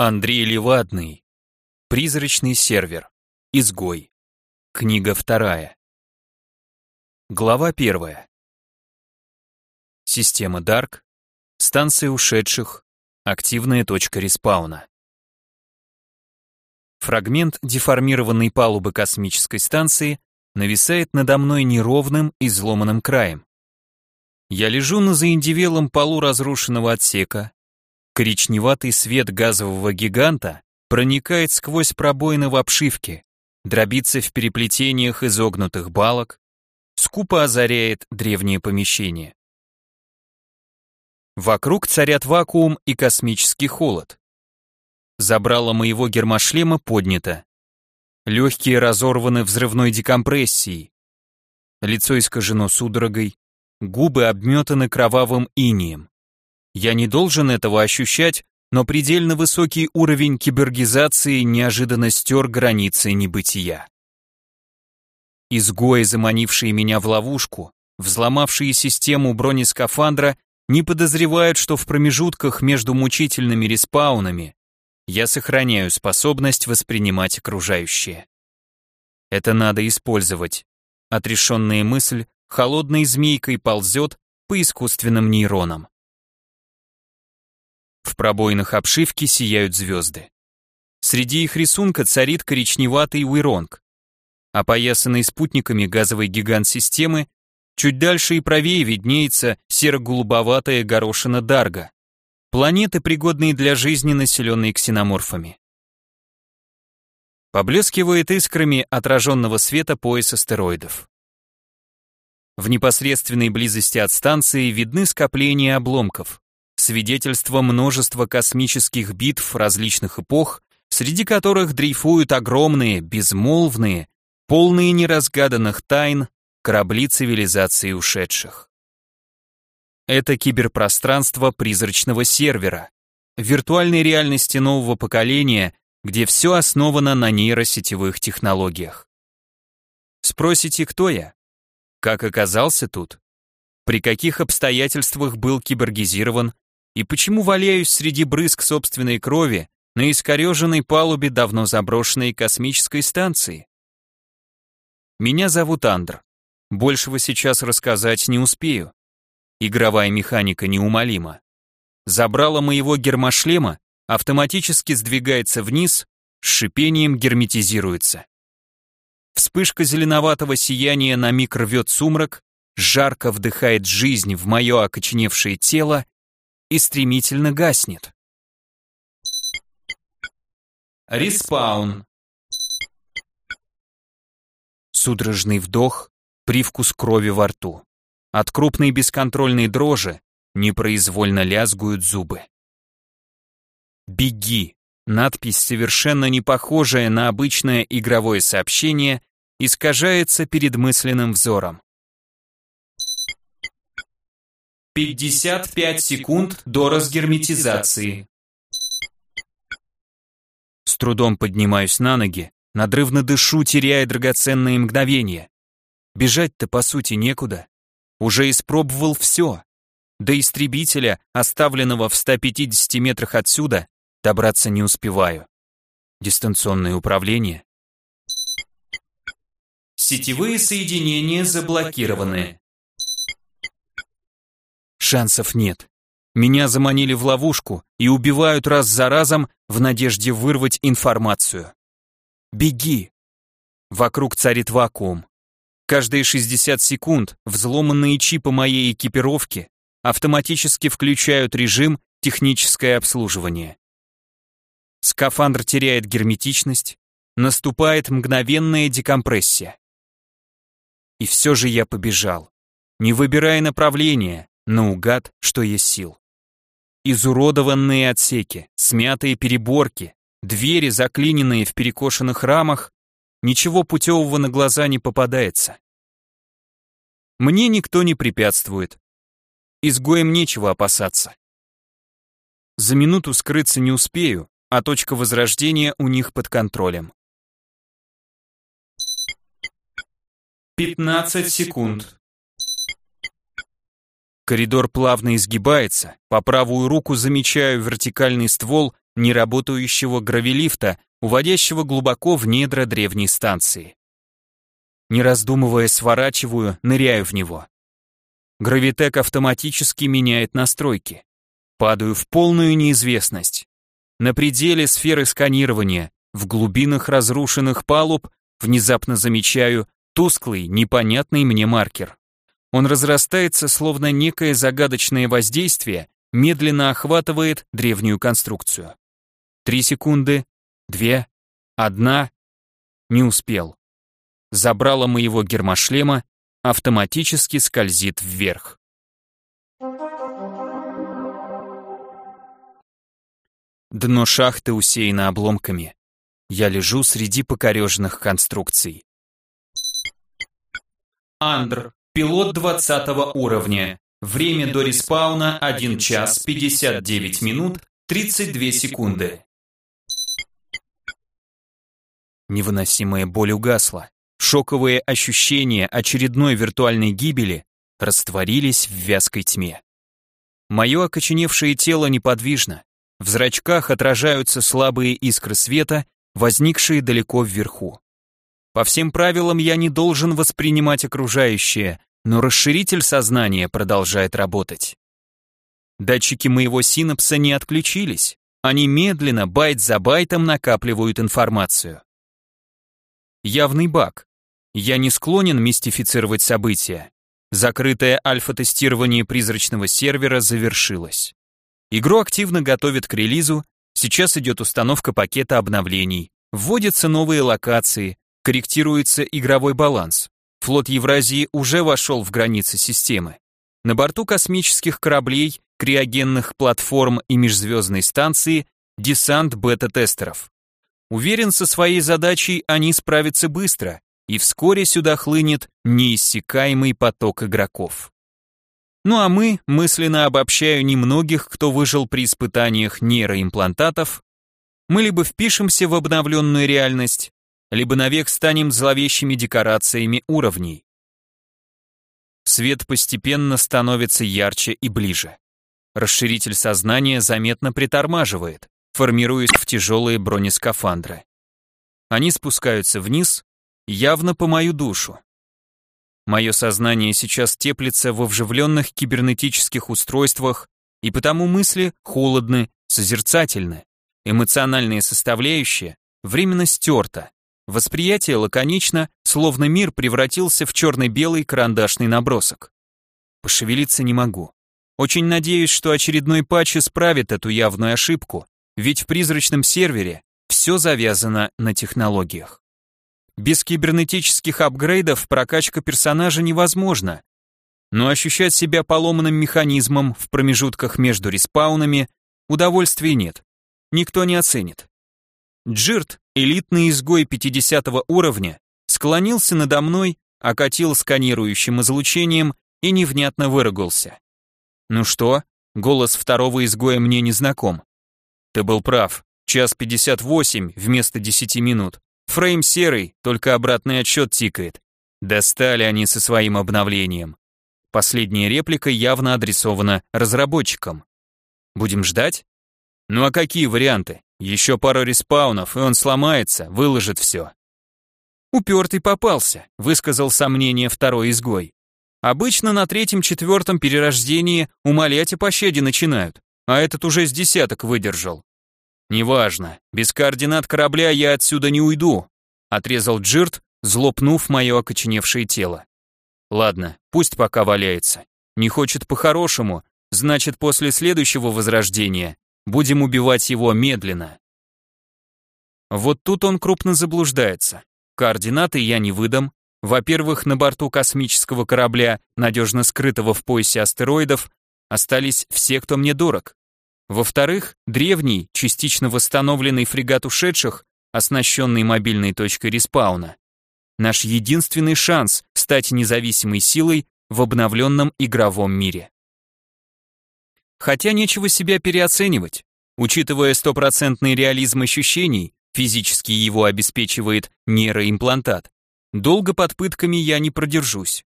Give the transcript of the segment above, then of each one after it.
Андрей Левадный. Призрачный сервер. Изгой. Книга вторая. Глава первая. Система Дарк. Станция ушедших. Активная точка респауна. Фрагмент деформированной палубы космической станции нависает надо мной неровным и изломанным краем. Я лежу на заиндевелом полу разрушенного отсека, Коричневатый свет газового гиганта проникает сквозь пробоины в обшивке, дробится в переплетениях изогнутых балок, скупо озаряет древнее помещение. Вокруг царят вакуум и космический холод. Забрало моего гермошлема поднято. Легкие разорваны взрывной декомпрессией. Лицо искажено судорогой, губы обметаны кровавым инием. Я не должен этого ощущать, но предельно высокий уровень кибергизации неожиданно стер границы небытия. Изгои, заманившие меня в ловушку, взломавшие систему бронескафандра, не подозревают, что в промежутках между мучительными респаунами я сохраняю способность воспринимать окружающее. Это надо использовать. Отрешенная мысль холодной змейкой ползет по искусственным нейронам. В пробоинах обшивки сияют звезды. Среди их рисунка царит коричневатый уиронг. Опоясанный спутниками газовый гигант системы, чуть дальше и правее виднеется серо-голубоватая горошина Дарга. Планеты, пригодные для жизни, населенные ксеноморфами. Поблескивает искрами отраженного света пояс астероидов. В непосредственной близости от станции видны скопления обломков свидетельство множества космических битв различных эпох, среди которых дрейфуют огромные, безмолвные, полные неразгаданных тайн корабли цивилизации ушедших. Это киберпространство призрачного сервера, виртуальной реальности нового поколения, где все основано на нейросетевых технологиях. Спросите, кто я? Как оказался тут? При каких обстоятельствах был кибергизирован и почему валяюсь среди брызг собственной крови на искореженной палубе давно заброшенной космической станции? Меня зовут Андр. Большего сейчас рассказать не успею. Игровая механика неумолима. Забрала моего гермошлема, автоматически сдвигается вниз, с шипением герметизируется. Вспышка зеленоватого сияния на миг рвет сумрак, жарко вдыхает жизнь в мое окоченевшее тело и стремительно гаснет. Респаун. Судорожный вдох, привкус крови во рту. От крупной бесконтрольной дрожи непроизвольно лязгуют зубы. «Беги!» Надпись, совершенно не похожая на обычное игровое сообщение, искажается перед мысленным взором. 55 секунд до разгерметизации. С трудом поднимаюсь на ноги, надрывно дышу, теряя драгоценные мгновения. Бежать-то по сути некуда. Уже испробовал все. До истребителя, оставленного в 150 метрах отсюда, добраться не успеваю. Дистанционное управление. Сетевые соединения заблокированы. Шансов нет. Меня заманили в ловушку и убивают раз за разом в надежде вырвать информацию. Беги. Вокруг царит вакуум. Каждые 60 секунд взломанные чипы моей экипировки автоматически включают режим техническое обслуживание. Скафандр теряет герметичность, наступает мгновенная декомпрессия. И все же я побежал, не выбирая направления, наугад, что есть сил. Изуродованные отсеки, смятые переборки, двери, заклиненные в перекошенных рамах, ничего путевого на глаза не попадается. Мне никто не препятствует. Изгоем нечего опасаться. За минуту скрыться не успею, а точка возрождения у них под контролем. 15 секунд. Коридор плавно изгибается, по правую руку замечаю вертикальный ствол неработающего гравилифта, уводящего глубоко в недра древней станции. Не раздумывая, сворачиваю, ныряю в него. Гравитек автоматически меняет настройки. Падаю в полную неизвестность. На пределе сферы сканирования, в глубинах разрушенных палуб, внезапно замечаю тусклый, непонятный мне маркер. Он разрастается, словно некое загадочное воздействие, медленно охватывает древнюю конструкцию. Три секунды, две, одна. Не успел. Забрало моего гермошлема, автоматически скользит вверх. Дно шахты усеяно обломками. Я лежу среди покореженных конструкций. Андр, пилот 20 уровня. Время до респауна 1 час 59 минут 32 секунды. Невыносимая боль угасла. Шоковые ощущения очередной виртуальной гибели растворились в вязкой тьме. Мое окоченевшее тело неподвижно. В зрачках отражаются слабые искры света, возникшие далеко вверху. По всем правилам я не должен воспринимать окружающее, но расширитель сознания продолжает работать. Датчики моего синапса не отключились. Они медленно, байт за байтом накапливают информацию. Явный баг. Я не склонен мистифицировать события. Закрытое альфа-тестирование призрачного сервера завершилось. Игру активно готовят к релизу, сейчас идет установка пакета обновлений, вводятся новые локации, корректируется игровой баланс. Флот Евразии уже вошел в границы системы. На борту космических кораблей, криогенных платформ и межзвездной станции десант бета-тестеров. Уверен, со своей задачей они справятся быстро, и вскоре сюда хлынет неиссякаемый поток игроков. Ну а мы, мысленно обобщаю немногих, кто выжил при испытаниях нейроимплантатов, мы либо впишемся в обновленную реальность, либо навек станем зловещими декорациями уровней. Свет постепенно становится ярче и ближе. Расширитель сознания заметно притормаживает, формируясь в тяжелые бронескафандры. Они спускаются вниз, явно по мою душу. Мое сознание сейчас теплится во вживленных кибернетических устройствах, и потому мысли холодны, созерцательны. Эмоциональная составляющая временно стерта. Восприятие лаконично, словно мир превратился в черно-белый карандашный набросок. Пошевелиться не могу. Очень надеюсь, что очередной патч исправит эту явную ошибку, ведь в призрачном сервере все завязано на технологиях. Без кибернетических апгрейдов прокачка персонажа невозможна. Но ощущать себя поломанным механизмом в промежутках между респаунами удовольствия нет. Никто не оценит. Джирт, элитный изгой 50 уровня, склонился надо мной, окатил сканирующим излучением и невнятно выругался. «Ну что?» Голос второго изгоя мне не знаком. «Ты был прав. Час 58 вместо 10 минут. Фрейм серый, только обратный отсчет тикает. Достали они со своим обновлением. Последняя реплика явно адресована разработчикам. Будем ждать? Ну а какие варианты? Еще пару респаунов, и он сломается, выложит все. Упертый попался, высказал сомнение второй изгой. Обычно на третьем-четвертом перерождении умолять о пощаде начинают, а этот уже с десяток выдержал. «Неважно, без координат корабля я отсюда не уйду», отрезал Джирт, злопнув мое окоченевшее тело. «Ладно, пусть пока валяется. Не хочет по-хорошему, значит, после следующего возрождения будем убивать его медленно». Вот тут он крупно заблуждается. Координаты я не выдам. Во-первых, на борту космического корабля, надежно скрытого в поясе астероидов, остались все, кто мне дорог. Во-вторых, древний, частично восстановленный фрегат ушедших, оснащенный мобильной точкой респауна. Наш единственный шанс стать независимой силой в обновленном игровом мире. Хотя нечего себя переоценивать. Учитывая стопроцентный реализм ощущений, физически его обеспечивает нейроимплантат, долго под пытками я не продержусь.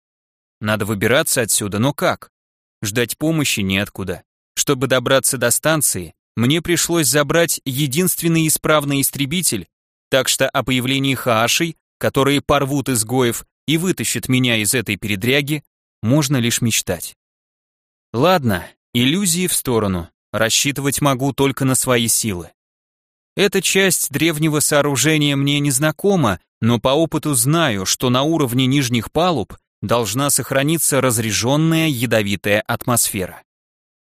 Надо выбираться отсюда, но как? Ждать помощи неоткуда. Чтобы добраться до станции, мне пришлось забрать единственный исправный истребитель, так что о появлении хаашей, которые порвут изгоев и вытащат меня из этой передряги, можно лишь мечтать. Ладно, иллюзии в сторону, рассчитывать могу только на свои силы. Эта часть древнего сооружения мне не знакома, но по опыту знаю, что на уровне нижних палуб должна сохраниться разреженная ядовитая атмосфера.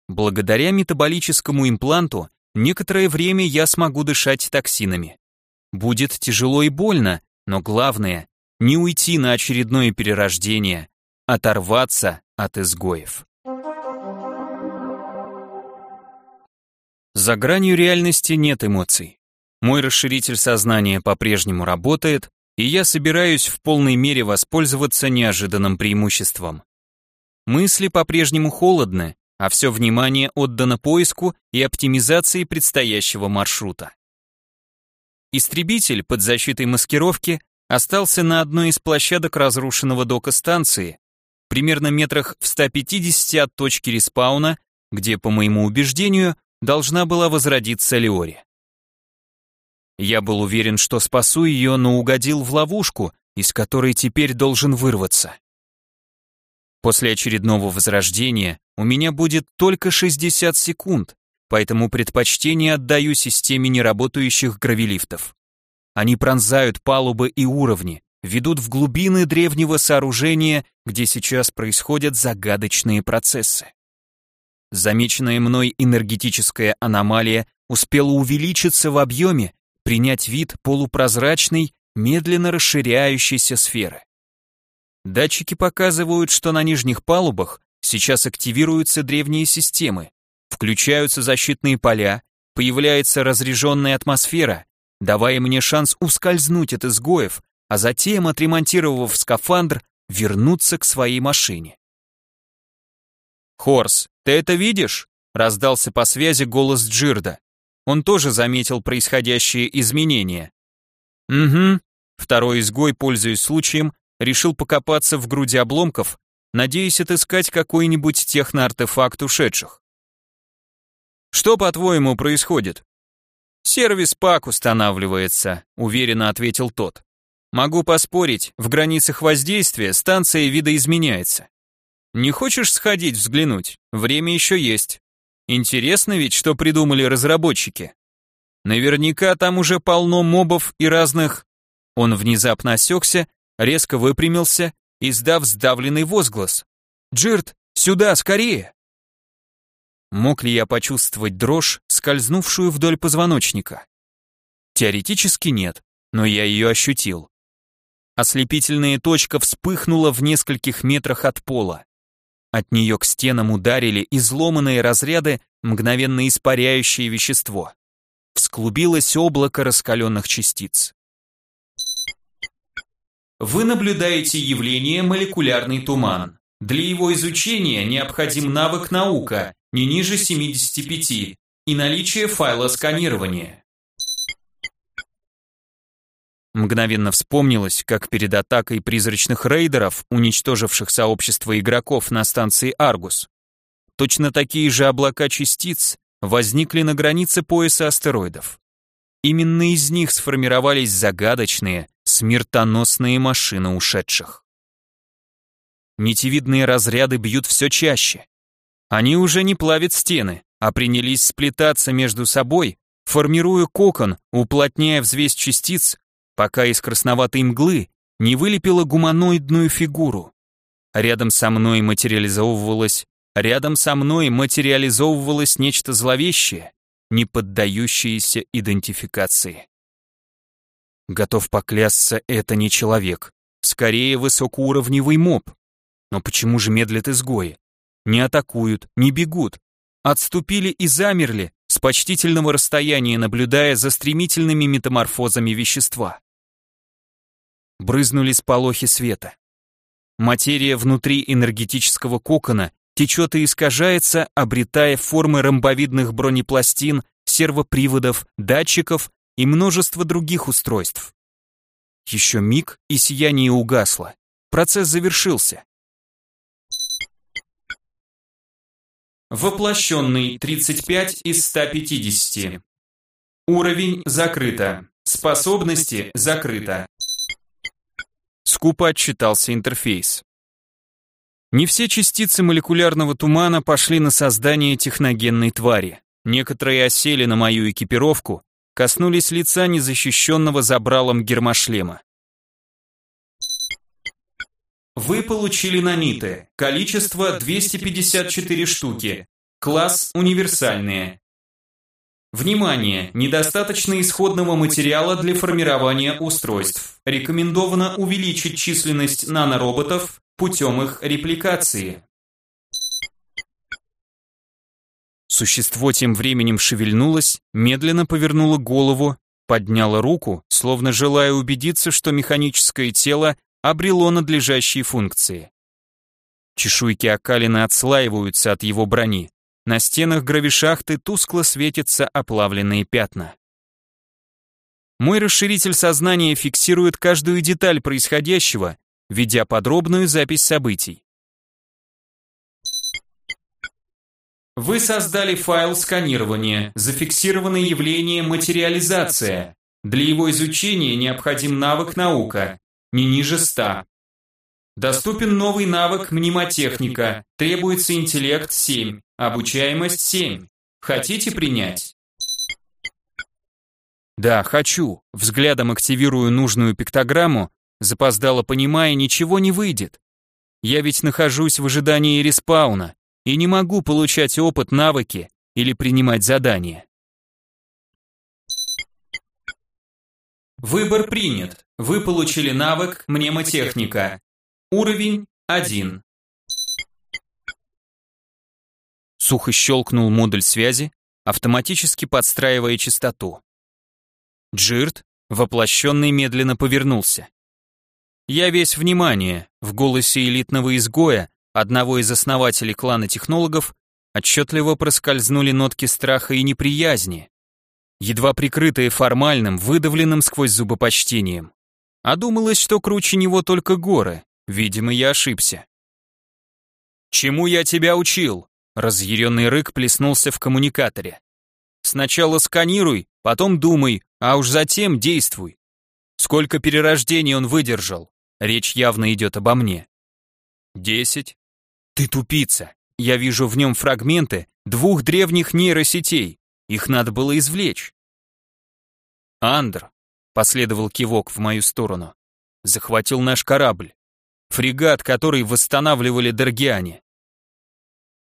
Благодаря метаболическому импланту некоторое время я смогу дышать токсинами. Будет тяжело и больно, но главное — не уйти на очередное перерождение, оторваться от изгоев. За гранью реальности нет эмоций. Мой расширитель сознания по-прежнему работает, и я собираюсь в полной мере воспользоваться неожиданным преимуществом. Мысли по-прежнему холодны, а все внимание отдано поиску и оптимизации предстоящего маршрута. Истребитель под защитой маскировки остался на одной из площадок разрушенного дока станции, примерно метрах в 150 от точки респауна, где, по моему убеждению, должна была возродиться Леори. Я был уверен, что спасу ее, но угодил в ловушку, из которой теперь должен вырваться. После очередного возрождения у меня будет только 60 секунд, поэтому предпочтение отдаю системе неработающих гравилифтов. Они пронзают палубы и уровни, ведут в глубины древнего сооружения, где сейчас происходят загадочные процессы. Замеченная мной энергетическая аномалия успела увеличиться в объеме принять вид полупрозрачной, медленно расширяющейся сферы. Датчики показывают, что на нижних палубах сейчас активируются древние системы, включаются защитные поля, появляется разреженная атмосфера, давая мне шанс ускользнуть от изгоев, а затем, отремонтировав скафандр, вернуться к своей машине. «Хорс, ты это видишь?» — раздался по связи голос Джирда. Он тоже заметил происходящие изменения. Угу. Второй изгой, пользуясь случаем, решил покопаться в груди обломков, надеясь отыскать какой-нибудь техноартефакт ушедших. Что, по-твоему, происходит? Сервис пак устанавливается, уверенно ответил тот. Могу поспорить, в границах воздействия станция видоизменяется. Не хочешь сходить взглянуть? Время еще есть. Интересно ведь, что придумали разработчики. Наверняка там уже полно мобов и разных... Он внезапно осекся, резко выпрямился, издав сдавленный возглас. «Джирт, сюда, скорее!» Мог ли я почувствовать дрожь, скользнувшую вдоль позвоночника? Теоретически нет, но я ее ощутил. Ослепительная точка вспыхнула в нескольких метрах от пола. От нее к стенам ударили изломанные разряды, мгновенно испаряющие вещество. Всклубилось облако раскаленных частиц. Вы наблюдаете явление молекулярный туман. Для его изучения необходим навык наука не ниже 75 и наличие файла сканирования. Мгновенно вспомнилось, как перед атакой призрачных рейдеров, уничтоживших сообщество игроков на станции Аргус, точно такие же облака частиц возникли на границе пояса астероидов. Именно из них сформировались загадочные, смертоносные машины ушедших. Нитевидные разряды бьют все чаще. Они уже не плавят стены, а принялись сплетаться между собой, формируя кокон, уплотняя взвесь частиц, пока из красноватой мглы не вылепила гуманоидную фигуру. Рядом со мной материализовывалось, рядом со мной материализовывалось нечто зловещее, не поддающееся идентификации. Готов поклясться, это не человек, скорее высокоуровневый моб. Но почему же медлят изгои? Не атакуют, не бегут. Отступили и замерли, с почтительного расстояния наблюдая за стремительными метаморфозами вещества брызнули сполохи света. Материя внутри энергетического кокона течет и искажается, обретая формы ромбовидных бронепластин, сервоприводов, датчиков и множество других устройств. Еще миг, и сияние угасло. Процесс завершился. Воплощенный 35 из 150. Уровень закрыто. Способности закрыто. Скупо отчитался интерфейс. Не все частицы молекулярного тумана пошли на создание техногенной твари. Некоторые осели на мою экипировку, коснулись лица незащищенного забралом гермошлема. Вы получили наниты. Количество 254 штуки. Класс универсальные. Внимание! Недостаточно исходного материала для формирования устройств. Рекомендовано увеличить численность нанороботов путем их репликации. Существо тем временем шевельнулось, медленно повернуло голову, подняло руку, словно желая убедиться, что механическое тело обрело надлежащие функции. Чешуйки окалины отслаиваются от его брони. На стенах гравишахты тускло светятся оплавленные пятна. Мой расширитель сознания фиксирует каждую деталь происходящего, ведя подробную запись событий. Вы создали файл сканирования, зафиксированное явление материализация. Для его изучения необходим навык наука, не ниже 100. Доступен новый навык мнемотехника, требуется интеллект 7, обучаемость 7. Хотите принять? Да, хочу. Взглядом активирую нужную пиктограмму, запоздало понимая, ничего не выйдет. Я ведь нахожусь в ожидании респауна и не могу получать опыт, навыки или принимать задания. Выбор принят. Вы получили навык мнемотехника. Уровень 1. Сухо щелкнул модуль связи, автоматически подстраивая частоту. Джирт, воплощенный, медленно повернулся. Я весь внимание, в голосе элитного изгоя, одного из основателей клана технологов, отчетливо проскользнули нотки страха и неприязни едва прикрытое формальным, выдавленным сквозь зубы почтением. А думалось, что круче него только горы. Видимо, я ошибся. «Чему я тебя учил?» Разъяренный рык плеснулся в коммуникаторе. «Сначала сканируй, потом думай, а уж затем действуй. Сколько перерождений он выдержал? Речь явно идет обо мне. Десять. Ты тупица. Я вижу в нем фрагменты двух древних нейросетей. Их надо было извлечь. Андр, последовал кивок в мою сторону, захватил наш корабль, фрегат, который восстанавливали Даргиане.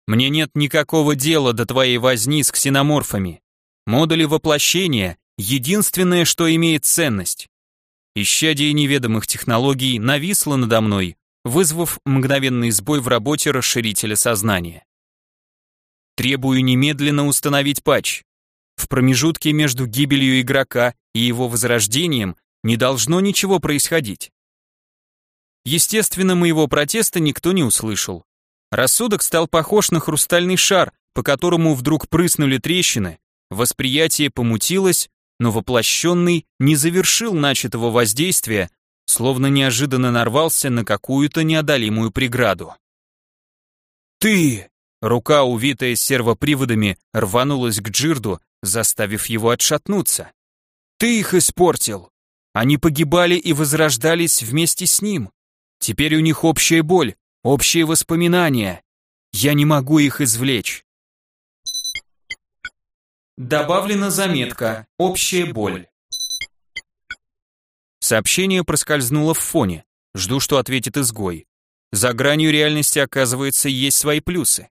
Мне нет никакого дела до твоей возни с ксеноморфами. Модули воплощения — единственное, что имеет ценность. Исчадие неведомых технологий нависло надо мной, вызвав мгновенный сбой в работе расширителя сознания. Требую немедленно установить патч. В промежутке между гибелью игрока и его возрождением не должно ничего происходить. Естественно, моего протеста никто не услышал. Рассудок стал похож на хрустальный шар, по которому вдруг прыснули трещины, восприятие помутилось, но воплощенный не завершил начатого воздействия, словно неожиданно нарвался на какую-то неодолимую преграду. «Ты!» Рука, увитая сервоприводами, рванулась к Джирду, заставив его отшатнуться. «Ты их испортил! Они погибали и возрождались вместе с ним. Теперь у них общая боль, общие воспоминания. Я не могу их извлечь». Добавлена заметка «Общая боль». Сообщение проскользнуло в фоне. Жду, что ответит изгой. За гранью реальности, оказывается, есть свои плюсы.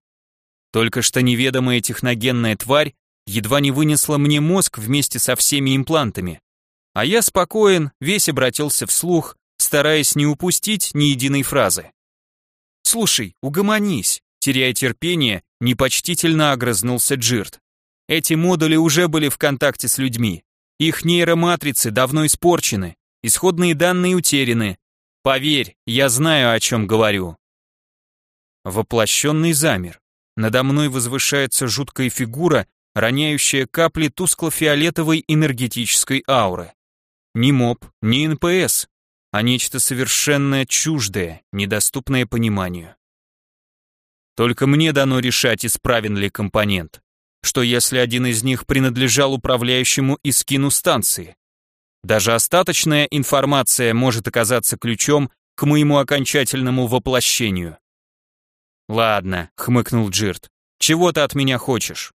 Только что неведомая техногенная тварь едва не вынесла мне мозг вместе со всеми имплантами. А я спокоен, весь обратился вслух, стараясь не упустить ни единой фразы. «Слушай, угомонись», теряя терпение, непочтительно огрызнулся Джирт. Эти модули уже были в контакте с людьми. Их нейроматрицы давно испорчены, исходные данные утеряны. Поверь, я знаю, о чем говорю. Воплощенный замер. Надо мной возвышается жуткая фигура, роняющая капли тускло-фиолетовой энергетической ауры. Ни моб, ни НПС, а нечто совершенно чуждое, недоступное пониманию. Только мне дано решать, исправен ли компонент. Что если один из них принадлежал управляющему искину станции? Даже остаточная информация может оказаться ключом к моему окончательному воплощению. Ладно, хмыкнул Джирт. Чего ты от меня хочешь?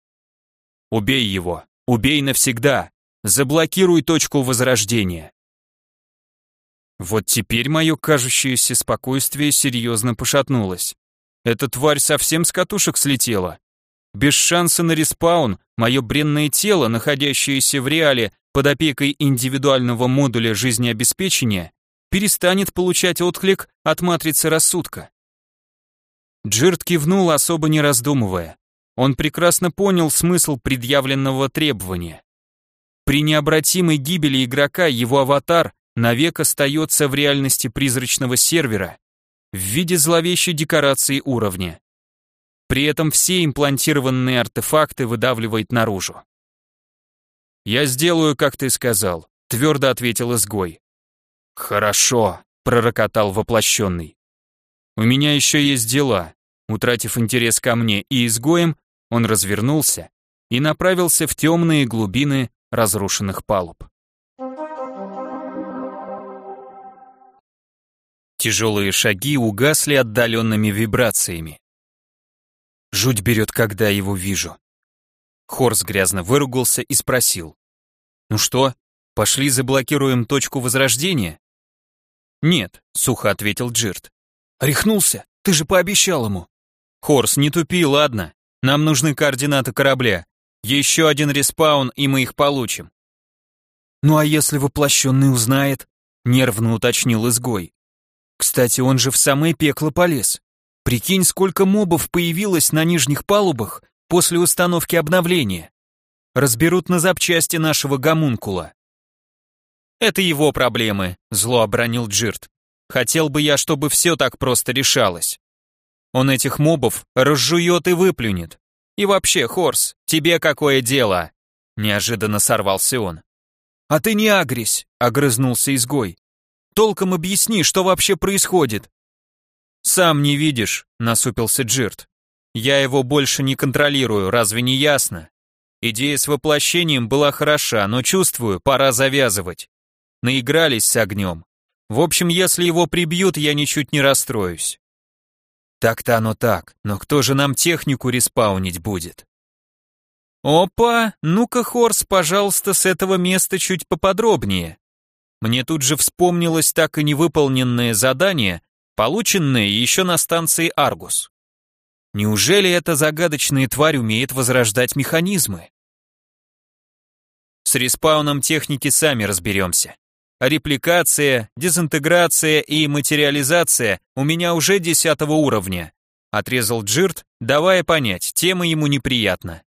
Убей его. Убей навсегда. Заблокируй точку возрождения. Вот теперь мое кажущееся спокойствие серьезно пошатнулось. Эта тварь совсем с катушек слетела. Без шанса на респаун, мое бренное тело, находящееся в реале под опекой индивидуального модуля жизнеобеспечения, перестанет получать отклик от матрицы рассудка. Джирт кивнул, особо не раздумывая. Он прекрасно понял смысл предъявленного требования. При необратимой гибели игрока его аватар навек остается в реальности призрачного сервера в виде зловещей декорации уровня. При этом все имплантированные артефакты выдавливает наружу. «Я сделаю, как ты сказал», — твердо ответил изгой. «Хорошо», — пророкотал воплощенный. «У меня еще есть дела». Утратив интерес ко мне и изгоем, он развернулся и направился в темные глубины разрушенных палуб. Тяжелые шаги угасли отдаленными вибрациями. Жуть берет, когда его вижу. Хорс грязно выругался и спросил. «Ну что, пошли заблокируем точку возрождения?» «Нет», — сухо ответил Джирт. «Рехнулся? Ты же пообещал ему». «Хорс, не тупи, ладно? Нам нужны координаты корабля. Еще один респаун, и мы их получим». «Ну а если воплощенный узнает?» — нервно уточнил изгой. Кстати, он же в самое пекло полез. Прикинь, сколько мобов появилось на нижних палубах после установки обновления. Разберут на запчасти нашего гомункула. Это его проблемы, зло обронил Джирт. Хотел бы я, чтобы все так просто решалось. Он этих мобов разжует и выплюнет. И вообще, Хорс, тебе какое дело? Неожиданно сорвался он. А ты не агрись, огрызнулся изгой. Толком объясни, что вообще происходит. Сам не видишь, насупился Джирт. Я его больше не контролирую, разве не ясно? Идея с воплощением была хороша, но чувствую, пора завязывать. Наигрались с огнем. В общем, если его прибьют, я ничуть не расстроюсь. Так-то оно так, но кто же нам технику респаунить будет? Опа, ну-ка, Хорс, пожалуйста, с этого места чуть поподробнее. Мне тут же вспомнилось так и невыполненное задание, полученное еще на станции Аргус. Неужели эта загадочная тварь умеет возрождать механизмы? С респауном техники сами разберемся. репликация, дезинтеграция и материализация у меня уже десятого уровня. Отрезал Джирт, давая понять, тема ему неприятна.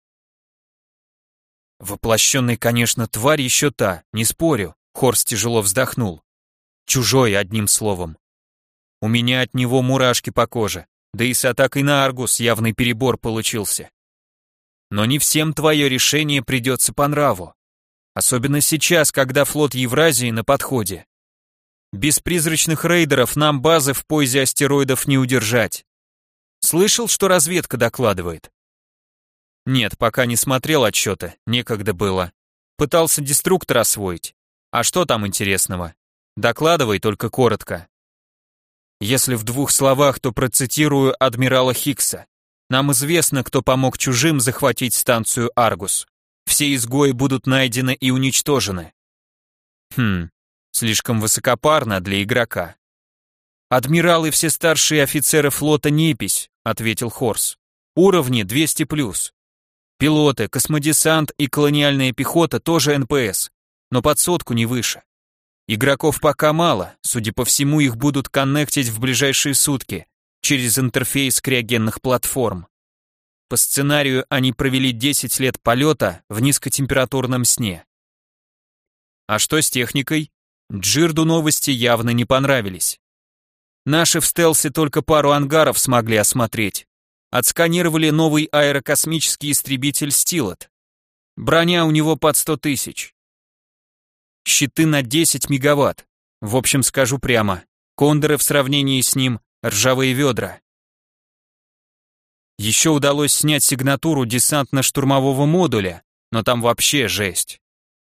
Воплощенный, конечно, тварь еще та, не спорю. Хорс тяжело вздохнул. Чужой, одним словом. У меня от него мурашки по коже, да и с атакой на Аргус явный перебор получился. Но не всем твое решение придется по нраву. Особенно сейчас, когда флот Евразии на подходе. Без призрачных рейдеров нам базы в поясе астероидов не удержать. Слышал, что разведка докладывает? Нет, пока не смотрел отчеты, некогда было. Пытался деструктор освоить. А что там интересного? Докладывай только коротко. Если в двух словах, то процитирую адмирала Хикса. Нам известно, кто помог чужим захватить станцию Аргус. Все изгои будут найдены и уничтожены. Хм, слишком высокопарно для игрока. Адмирал и все старшие офицеры флота непись, ответил Хорс. Уровни 200+. Пилоты, космодесант и колониальная пехота тоже НПС но под сотку не выше. Игроков пока мало, судя по всему, их будут коннектить в ближайшие сутки через интерфейс криогенных платформ. По сценарию они провели 10 лет полета в низкотемпературном сне. А что с техникой? Джирду новости явно не понравились. Наши в стелсе только пару ангаров смогли осмотреть. Отсканировали новый аэрокосмический истребитель «Стилот». Броня у него под 100 тысяч. Щиты на 10 мегаватт. В общем, скажу прямо, кондоры в сравнении с ним – ржавые ведра. Еще удалось снять сигнатуру десантно-штурмового модуля, но там вообще жесть.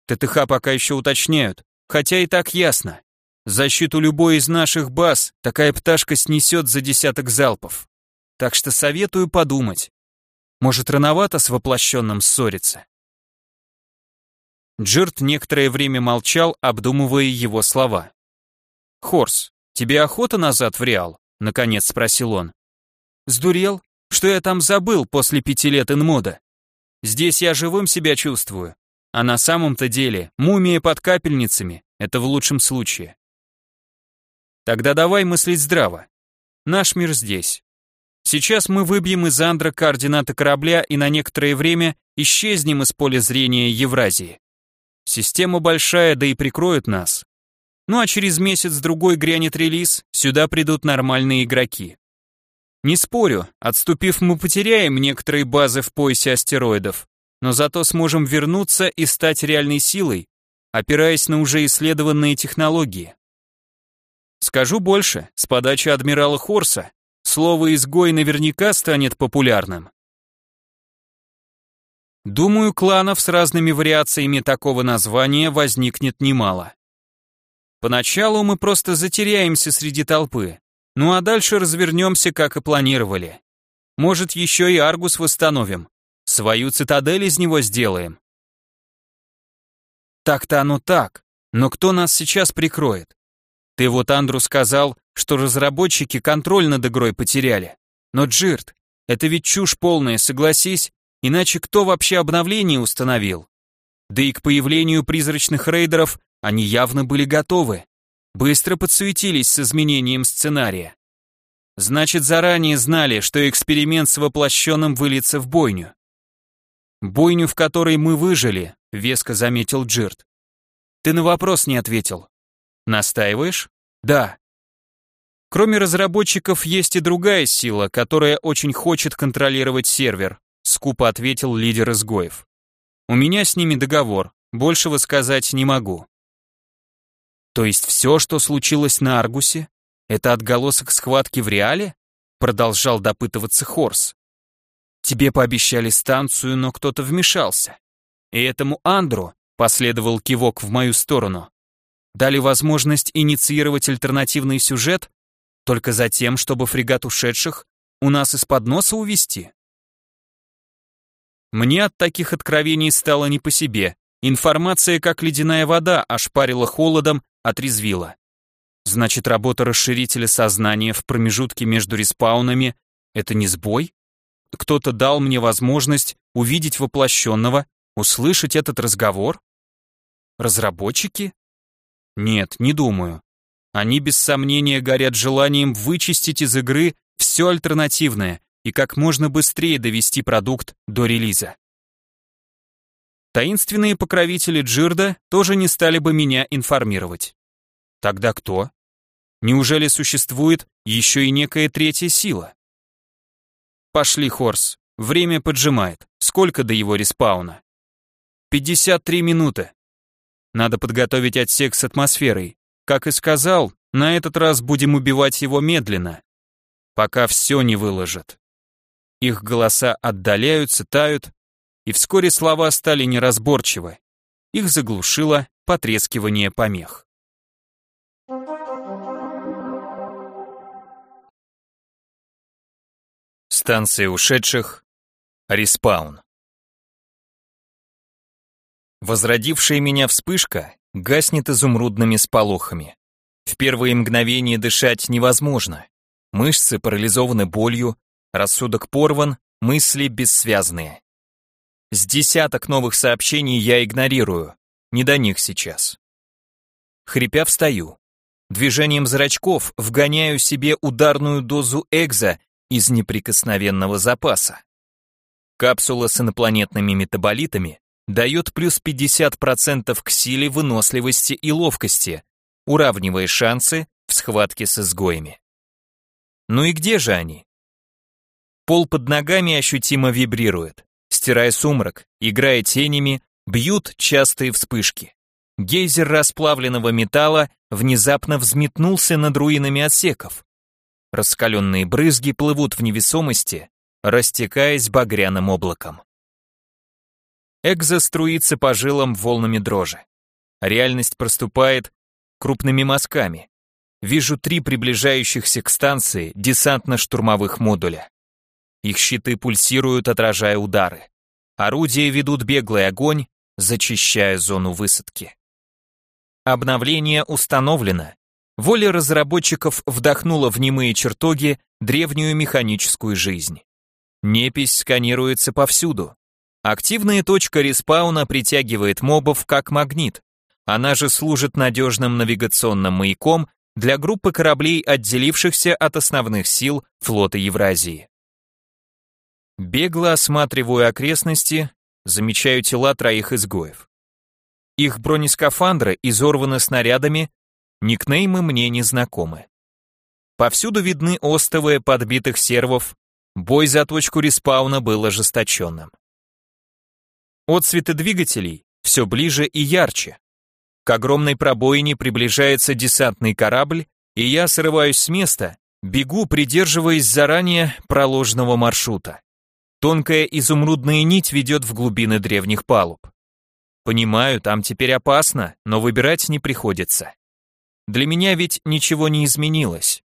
ТТХ пока еще уточняют, хотя и так ясно. Защиту любой из наших баз такая пташка снесет за десяток залпов. Так что советую подумать. Может, рановато с воплощенным ссориться? Джирт некоторое время молчал, обдумывая его слова. «Хорс, тебе охота назад в Реал?» — наконец спросил он. «Сдурел? Что я там забыл после пяти лет инмода? Здесь я живым себя чувствую, а на самом-то деле мумия под капельницами — это в лучшем случае. Тогда давай мыслить здраво. Наш мир здесь. Сейчас мы выбьем из Андра координаты корабля и на некоторое время исчезнем из поля зрения Евразии. Система большая, да и прикроет нас. Ну а через месяц-другой грянет релиз, сюда придут нормальные игроки. Не спорю, отступив мы потеряем некоторые базы в поясе астероидов, но зато сможем вернуться и стать реальной силой, опираясь на уже исследованные технологии. Скажу больше, с подачи адмирала Хорса слово «изгой» наверняка станет популярным. Думаю, кланов с разными вариациями такого названия возникнет немало. Поначалу мы просто затеряемся среди толпы, ну а дальше развернемся, как и планировали. Может, еще и Аргус восстановим, свою цитадель из него сделаем. Так-то оно так, но кто нас сейчас прикроет? Ты вот, Андру, сказал, что разработчики контроль над игрой потеряли. Но, Джирт, это ведь чушь полная, согласись, иначе кто вообще обновление установил? Да и к появлению призрачных рейдеров они явно были готовы. Быстро подсуетились с изменением сценария. Значит, заранее знали, что эксперимент с воплощенным выльется в бойню. Бойню, в которой мы выжили, веско заметил Джирт. Ты на вопрос не ответил. Настаиваешь? Да. Кроме разработчиков есть и другая сила, которая очень хочет контролировать сервер, скупо ответил лидер изгоев. У меня с ними договор, большего сказать не могу. То есть все, что случилось на Аргусе, это отголосок схватки в реале? Продолжал допытываться Хорс. Тебе пообещали станцию, но кто-то вмешался. И этому Андру последовал кивок в мою сторону дали возможность инициировать альтернативный сюжет только за тем, чтобы фрегат ушедших у нас из-под носа увести. Мне от таких откровений стало не по себе. Информация, как ледяная вода, ошпарила холодом, отрезвила. Значит, работа расширителя сознания в промежутке между респаунами — это не сбой? Кто-то дал мне возможность увидеть воплощенного, услышать этот разговор? Разработчики? Нет, не думаю. Они без сомнения горят желанием вычистить из игры все альтернативное и как можно быстрее довести продукт до релиза. Таинственные покровители Джирда тоже не стали бы меня информировать. Тогда кто? Неужели существует еще и некая третья сила? Пошли, Хорс, время поджимает. Сколько до его респауна? 53 минуты. Надо подготовить отсек с атмосферой. Как и сказал, на этот раз будем убивать его медленно, пока все не выложат. Их голоса отдаляются, тают, и вскоре слова стали неразборчивы. Их заглушило потрескивание помех. Станция ушедших. Респаун. Возродившая меня вспышка гаснет изумрудными сполохами. В первые мгновения дышать невозможно. Мышцы парализованы болью, рассудок порван, мысли бессвязные. С десяток новых сообщений я игнорирую, не до них сейчас. Хрипя встаю. Движением зрачков вгоняю себе ударную дозу экза из неприкосновенного запаса. Капсула с инопланетными метаболитами дает плюс 50% к силе, выносливости и ловкости, уравнивая шансы в схватке с изгоями. Ну и где же они? Пол под ногами ощутимо вибрирует, стирая сумрак, играя тенями, бьют частые вспышки. Гейзер расплавленного металла внезапно взметнулся над руинами отсеков. Раскаленные брызги плывут в невесомости, растекаясь багряным облаком. Экзо струится по жилам волнами дрожи. Реальность проступает крупными мазками. Вижу три приближающихся к станции десантно-штурмовых модуля. Их щиты пульсируют, отражая удары. Орудия ведут беглый огонь, зачищая зону высадки. Обновление установлено. Воля разработчиков вдохнула в немые чертоги древнюю механическую жизнь. Непись сканируется повсюду. Активная точка респауна притягивает мобов как магнит. Она же служит надежным навигационным маяком для группы кораблей, отделившихся от основных сил флота Евразии. Бегло осматриваю окрестности, замечаю тела троих изгоев. Их бронескафандры изорваны снарядами, никнеймы мне не знакомы. Повсюду видны остовы подбитых сервов, бой за точку респауна был ожесточенным. Отцветы двигателей все ближе и ярче. К огромной пробоине приближается десантный корабль, и я срываюсь с места, бегу, придерживаясь заранее проложенного маршрута. Тонкая изумрудная нить ведет в глубины древних палуб. Понимаю, там теперь опасно, но выбирать не приходится. Для меня ведь ничего не изменилось.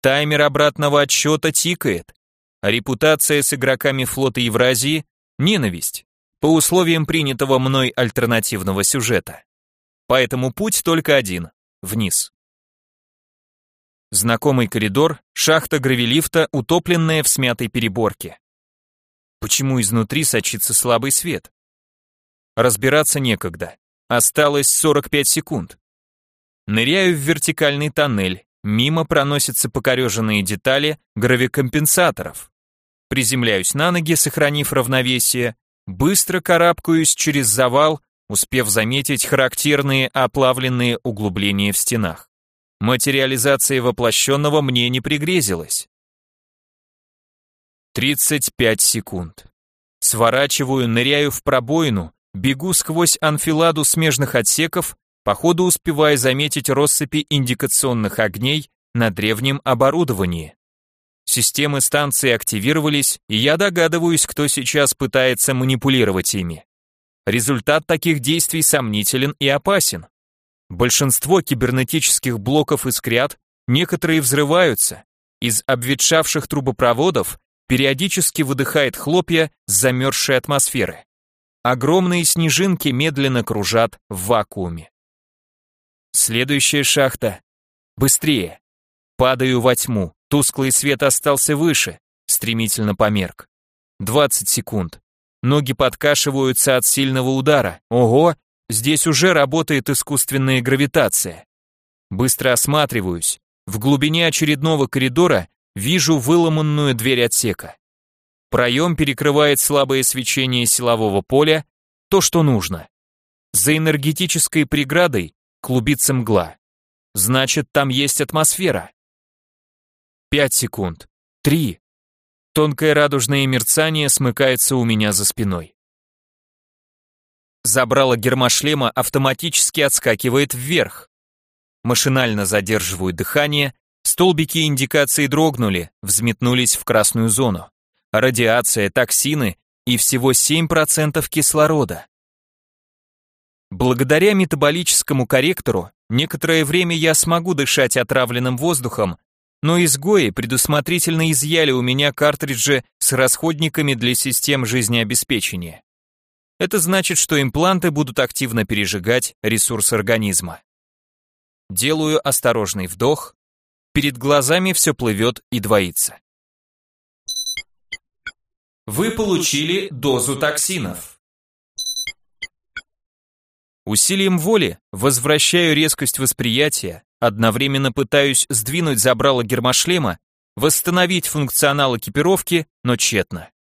Таймер обратного отсчета тикает, а репутация с игроками флота Евразии – ненависть, по условиям принятого мной альтернативного сюжета. Поэтому путь только один – вниз. Знакомый коридор, шахта гравилифта, утопленная в смятой переборке. Почему изнутри сочится слабый свет? Разбираться некогда. Осталось 45 секунд. Ныряю в вертикальный тоннель, мимо проносятся покореженные детали гравикомпенсаторов. Приземляюсь на ноги, сохранив равновесие, быстро карабкаюсь через завал, успев заметить характерные оплавленные углубления в стенах. Материализация воплощенного мне не пригрезилась. 35 секунд. Сворачиваю, ныряю в пробоину, бегу сквозь анфиладу смежных отсеков, по ходу успевая заметить россыпи индикационных огней на древнем оборудовании. Системы станции активировались, и я догадываюсь, кто сейчас пытается манипулировать ими. Результат таких действий сомнителен и опасен. Большинство кибернетических блоков искрят, некоторые взрываются. Из обветшавших трубопроводов периодически выдыхает хлопья с замерзшей атмосферы. Огромные снежинки медленно кружат в вакууме. Следующая шахта. Быстрее. Падаю во тьму. Тусклый свет остался выше. Стремительно померк. 20 секунд. Ноги подкашиваются от сильного удара. Ого, здесь уже работает искусственная гравитация. Быстро осматриваюсь. В глубине очередного коридора Вижу выломанную дверь отсека. Проем перекрывает слабое свечение силового поля, то, что нужно. За энергетической преградой клубится мгла. Значит, там есть атмосфера. Пять секунд. Три. Тонкое радужное мерцание смыкается у меня за спиной. Забрало гермошлема автоматически отскакивает вверх. Машинально задерживаю дыхание, Столбики индикации дрогнули, взметнулись в красную зону. Радиация, токсины и всего 7% кислорода. Благодаря метаболическому корректору некоторое время я смогу дышать отравленным воздухом, но изгои предусмотрительно изъяли у меня картриджи с расходниками для систем жизнеобеспечения. Это значит, что импланты будут активно пережигать ресурс организма. Делаю осторожный вдох, Перед глазами все плывет и двоится. Вы получили дозу токсинов. Усилием воли возвращаю резкость восприятия, одновременно пытаюсь сдвинуть забрало гермошлема, восстановить функционал экипировки, но тщетно.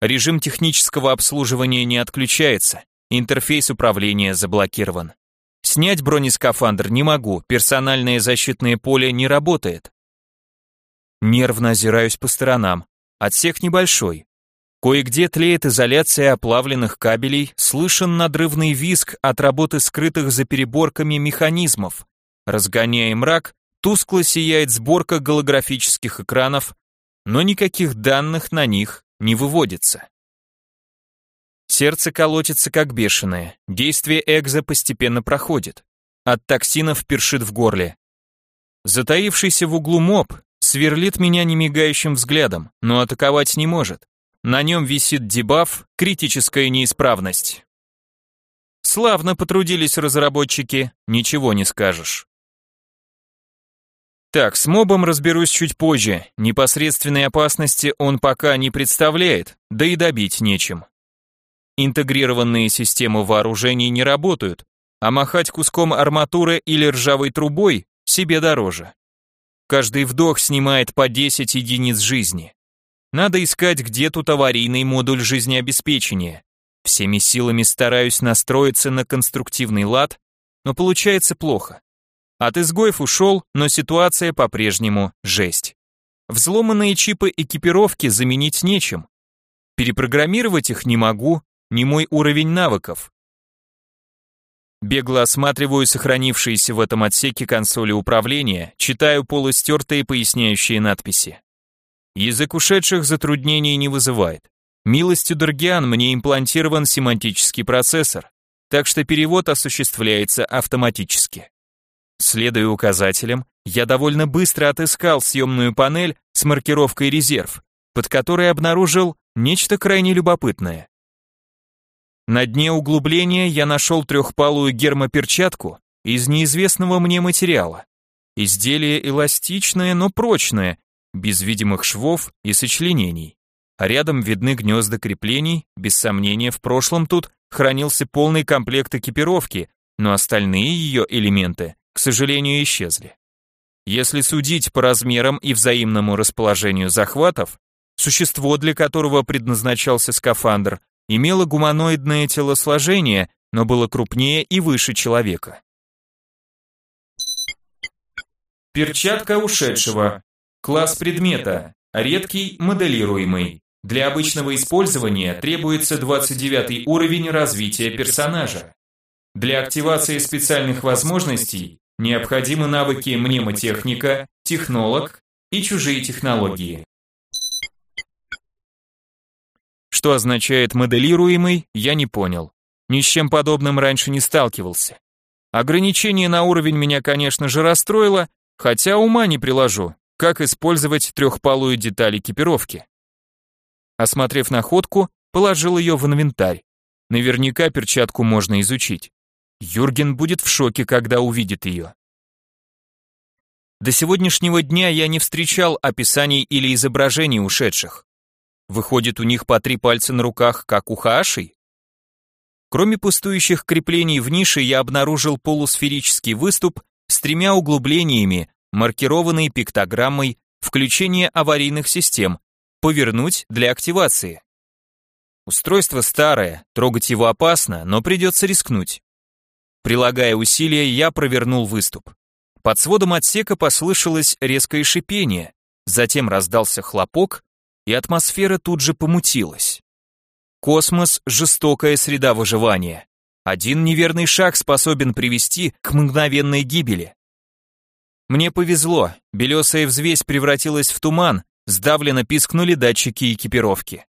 Режим технического обслуживания не отключается, интерфейс управления заблокирован. Снять бронескафандр не могу, персональное защитное поле не работает. Нервно озираюсь по сторонам. Отсек небольшой. Кое-где тлеет изоляция оплавленных кабелей, слышен надрывный визг от работы скрытых за переборками механизмов. Разгоняя мрак, тускло сияет сборка голографических экранов, но никаких данных на них не выводится. Сердце колотится как бешеное, действие экзо постепенно проходит. От токсинов першит в горле. Затаившийся в углу моб сверлит меня немигающим взглядом, но атаковать не может. На нем висит дебаф «Критическая неисправность». Славно потрудились разработчики, ничего не скажешь. Так, с мобом разберусь чуть позже. Непосредственной опасности он пока не представляет, да и добить нечем. Интегрированные системы вооружений не работают, а махать куском арматуры или ржавой трубой себе дороже. Каждый вдох снимает по 10 единиц жизни. Надо искать, где тут аварийный модуль жизнеобеспечения. Всеми силами стараюсь настроиться на конструктивный лад, но получается плохо. От изгоев ушел, но ситуация по-прежнему жесть. Взломанные чипы экипировки заменить нечем. Перепрограммировать их не могу, не мой уровень навыков. Бегло осматриваю сохранившиеся в этом отсеке консоли управления, читаю полустертые поясняющие надписи. Язык ушедших затруднений не вызывает. Милостью Доргиан мне имплантирован семантический процессор, так что перевод осуществляется автоматически. Следуя указателям, я довольно быстро отыскал съемную панель с маркировкой «Резерв», под которой обнаружил нечто крайне любопытное. На дне углубления я нашел трехпалую гермоперчатку из неизвестного мне материала. Изделие эластичное, но прочное, без видимых швов и сочленений. А рядом видны гнезда креплений, без сомнения, в прошлом тут хранился полный комплект экипировки, но остальные ее элементы, к сожалению, исчезли. Если судить по размерам и взаимному расположению захватов, существо, для которого предназначался скафандр, имело гуманоидное телосложение, но было крупнее и выше человека. Перчатка ушедшего. Класс предмета. Редкий, моделируемый. Для обычного использования требуется 29 уровень развития персонажа. Для активации специальных возможностей необходимы навыки мнемотехника, технолог и чужие технологии. Что означает моделируемый, я не понял. Ни с чем подобным раньше не сталкивался. Ограничение на уровень меня, конечно же, расстроило, хотя ума не приложу, как использовать трехпалую деталь экипировки. Осмотрев находку, положил ее в инвентарь. Наверняка перчатку можно изучить. Юрген будет в шоке, когда увидит ее. До сегодняшнего дня я не встречал описаний или изображений ушедших. Выходит, у них по три пальца на руках, как у Хаашей? Кроме пустующих креплений в нише, я обнаружил полусферический выступ с тремя углублениями, маркированный пиктограммой включение аварийных систем, повернуть для активации. Устройство старое, трогать его опасно, но придется рискнуть. Прилагая усилия, я провернул выступ. Под сводом отсека послышалось резкое шипение, затем раздался хлопок, и атмосфера тут же помутилась. Космос – жестокая среда выживания. Один неверный шаг способен привести к мгновенной гибели. Мне повезло, белесая взвесь превратилась в туман, сдавленно пискнули датчики экипировки.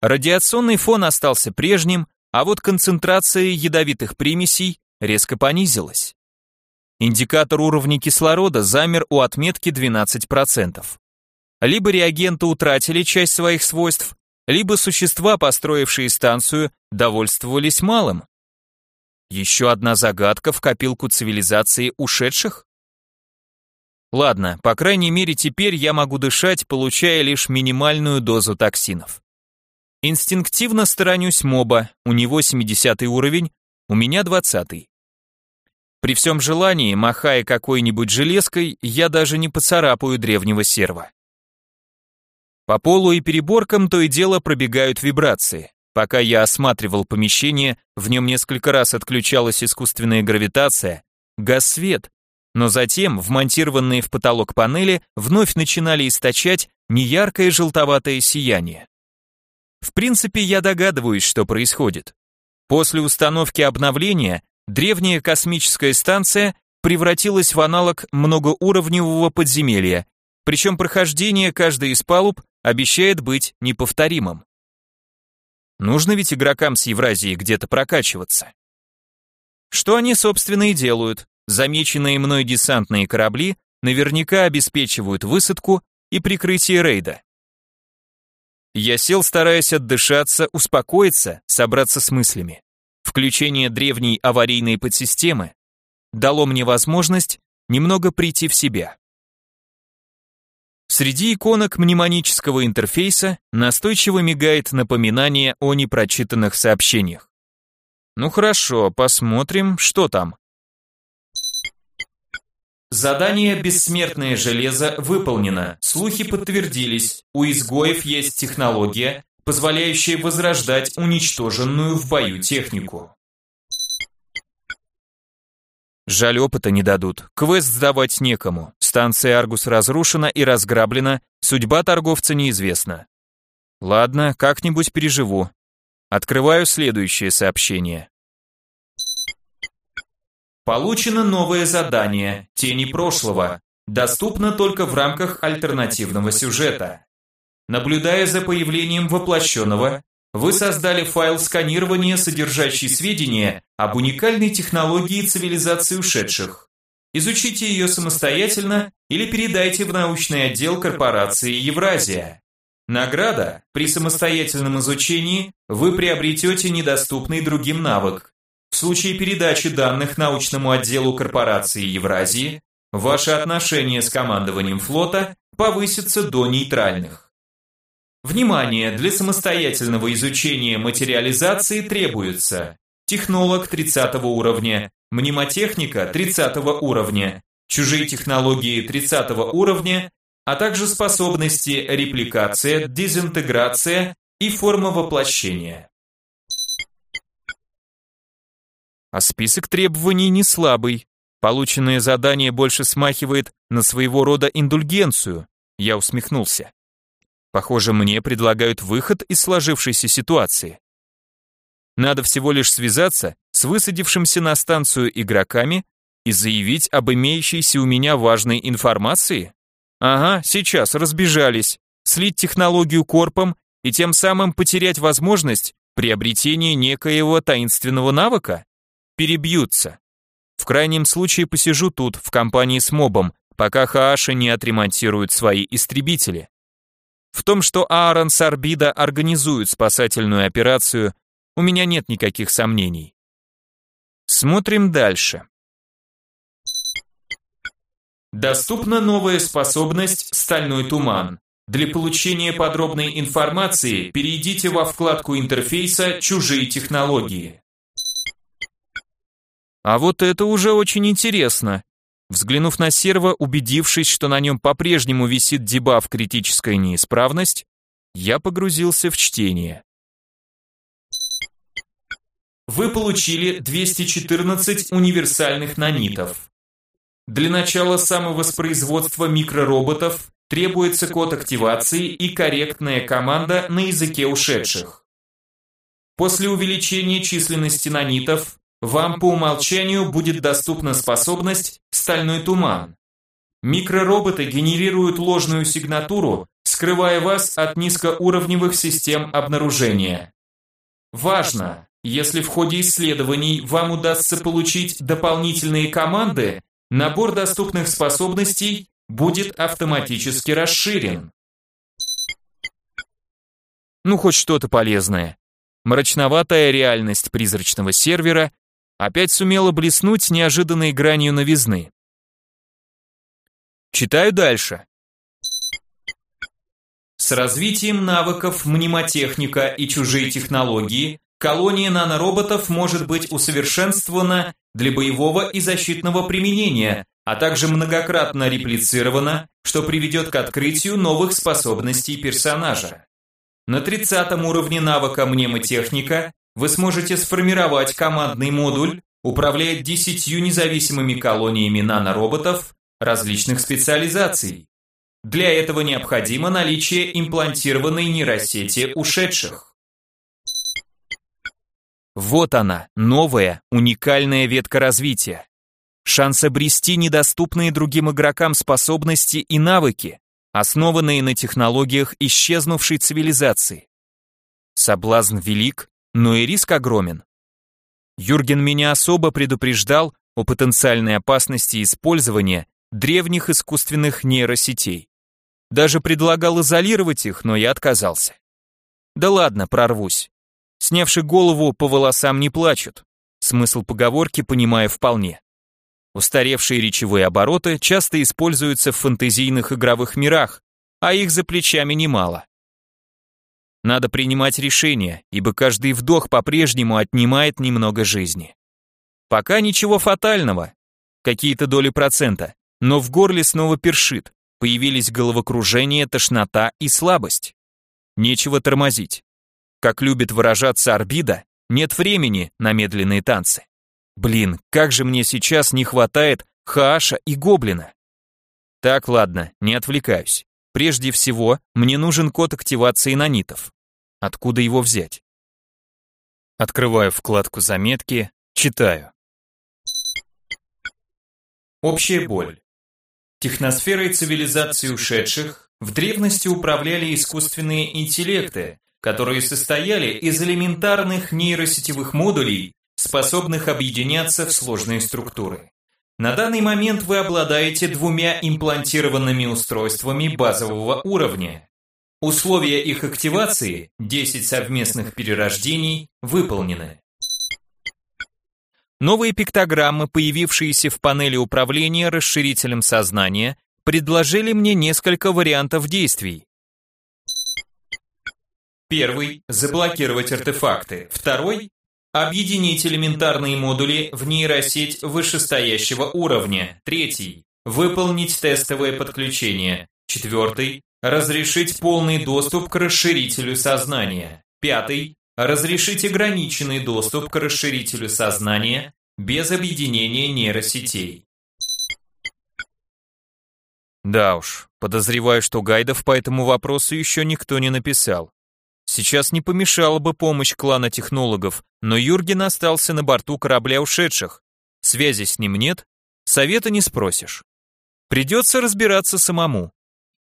Радиационный фон остался прежним, а вот концентрация ядовитых примесей резко понизилась. Индикатор уровня кислорода замер у отметки 12%. Либо реагенты утратили часть своих свойств, либо существа, построившие станцию, довольствовались малым. Еще одна загадка в копилку цивилизации ушедших? Ладно, по крайней мере теперь я могу дышать, получая лишь минимальную дозу токсинов. Инстинктивно сторонюсь моба, у него 70 уровень, у меня 20 -й. При всем желании, махая какой-нибудь железкой, я даже не поцарапаю древнего серва. По полу и переборкам то и дело пробегают вибрации. Пока я осматривал помещение, в нем несколько раз отключалась искусственная гравитация, газ свет, но затем вмонтированные в потолок панели вновь начинали источать неяркое желтоватое сияние. В принципе, я догадываюсь, что происходит. После установки обновления древняя космическая станция превратилась в аналог многоуровневого подземелья, причем прохождение каждой из палуб обещает быть неповторимым. Нужно ведь игрокам с Евразии где-то прокачиваться. Что они, собственно, и делают. Замеченные мной десантные корабли наверняка обеспечивают высадку и прикрытие рейда. Я сел, стараясь отдышаться, успокоиться, собраться с мыслями. Включение древней аварийной подсистемы дало мне возможность немного прийти в себя. Среди иконок мнемонического интерфейса настойчиво мигает напоминание о непрочитанных сообщениях. Ну хорошо, посмотрим, что там. Задание «Бессмертное железо» выполнено. Слухи подтвердились. У изгоев есть технология, позволяющая возрождать уничтоженную в бою технику. Жаль, опыта не дадут. Квест сдавать некому. Станция Аргус разрушена и разграблена, судьба торговца неизвестна. Ладно, как-нибудь переживу. Открываю следующее сообщение. Получено новое задание «Тени прошлого». Доступно только в рамках альтернативного сюжета. Наблюдая за появлением воплощенного, вы создали файл сканирования, содержащий сведения об уникальной технологии цивилизации ушедших. Изучите ее самостоятельно или передайте в научный отдел корпорации Евразия. Награда – при самостоятельном изучении вы приобретете недоступный другим навык. В случае передачи данных научному отделу корпорации Евразии, ваше отношение с командованием флота повысится до нейтральных. Внимание! Для самостоятельного изучения материализации требуется технолог 30 уровня, мнемотехника 30 уровня, чужие технологии 30 уровня, а также способности репликация, дезинтеграция и форма воплощения. А список требований не слабый. Полученное задание больше смахивает на своего рода индульгенцию. Я усмехнулся. Похоже, мне предлагают выход из сложившейся ситуации. Надо всего лишь связаться с высадившимся на станцию игроками и заявить об имеющейся у меня важной информации? Ага, сейчас разбежались. Слить технологию корпом и тем самым потерять возможность приобретения некоего таинственного навыка? Перебьются. В крайнем случае посижу тут, в компании с мобом, пока Хааша не отремонтируют свои истребители. В том, что Аарон Сарбида организует спасательную операцию, у меня нет никаких сомнений. Смотрим дальше. Доступна новая способность «Стальной туман». Для получения подробной информации перейдите во вкладку интерфейса «Чужие технологии». А вот это уже очень интересно. Взглянув на серво, убедившись, что на нем по-прежнему висит дебаф «Критическая неисправность», я погрузился в чтение. Вы получили 214 универсальных нанитов. Для начала самовоспроизводства микророботов требуется код активации и корректная команда на языке ушедших. После увеличения численности нанитов вам по умолчанию будет доступна способность «Стальной туман». Микророботы генерируют ложную сигнатуру, скрывая вас от низкоуровневых систем обнаружения. Важно, если в ходе исследований вам удастся получить дополнительные команды, набор доступных способностей будет автоматически расширен. Ну, хоть что-то полезное. Мрачноватая реальность призрачного сервера опять сумела блеснуть неожиданной гранью новизны. Читаю дальше. С развитием навыков мнемотехника и чужие технологии колония нанороботов может быть усовершенствована для боевого и защитного применения, а также многократно реплицирована, что приведет к открытию новых способностей персонажа. На 30 уровне навыка мнемотехника вы сможете сформировать командный модуль, управляя десятью независимыми колониями нанороботов различных специализаций. Для этого необходимо наличие имплантированной нейросети ушедших. Вот она, новая, уникальная ветка развития. Шанс обрести недоступные другим игрокам способности и навыки, основанные на технологиях исчезнувшей цивилизации. Соблазн велик, но и риск огромен. Юрген меня особо предупреждал о потенциальной опасности использования древних искусственных нейросетей. Даже предлагал изолировать их, но я отказался. Да ладно, прорвусь. Снявши голову, по волосам не плачут. Смысл поговорки понимаю вполне. Устаревшие речевые обороты часто используются в фэнтезийных игровых мирах, а их за плечами немало. Надо принимать решения, ибо каждый вдох по-прежнему отнимает немного жизни. Пока ничего фатального, какие-то доли процента, но в горле снова першит, появились головокружение, тошнота и слабость. Нечего тормозить. Как любит выражаться Арбида, нет времени на медленные танцы. Блин, как же мне сейчас не хватает Хааша и Гоблина. Так, ладно, не отвлекаюсь. Прежде всего, мне нужен код активации нанитов. Откуда его взять? Открываю вкладку заметки, читаю. Общая боль. Техносферой цивилизации ушедших в древности управляли искусственные интеллекты, которые состояли из элементарных нейросетевых модулей, способных объединяться в сложные структуры. На данный момент вы обладаете двумя имплантированными устройствами базового уровня. Условия их активации, 10 совместных перерождений, выполнены. Новые пиктограммы, появившиеся в панели управления расширителем сознания, предложили мне несколько вариантов действий. Первый – заблокировать артефакты. Второй Объединить элементарные модули в нейросеть вышестоящего уровня. Третий. Выполнить тестовое подключение. Четвертый. Разрешить полный доступ к расширителю сознания. Пятый. Разрешить ограниченный доступ к расширителю сознания без объединения нейросетей. Да уж, подозреваю, что гайдов по этому вопросу еще никто не написал. Сейчас не помешала бы помощь клана технологов, но Юрген остался на борту корабля ушедших. Связи с ним нет, совета не спросишь. Придется разбираться самому.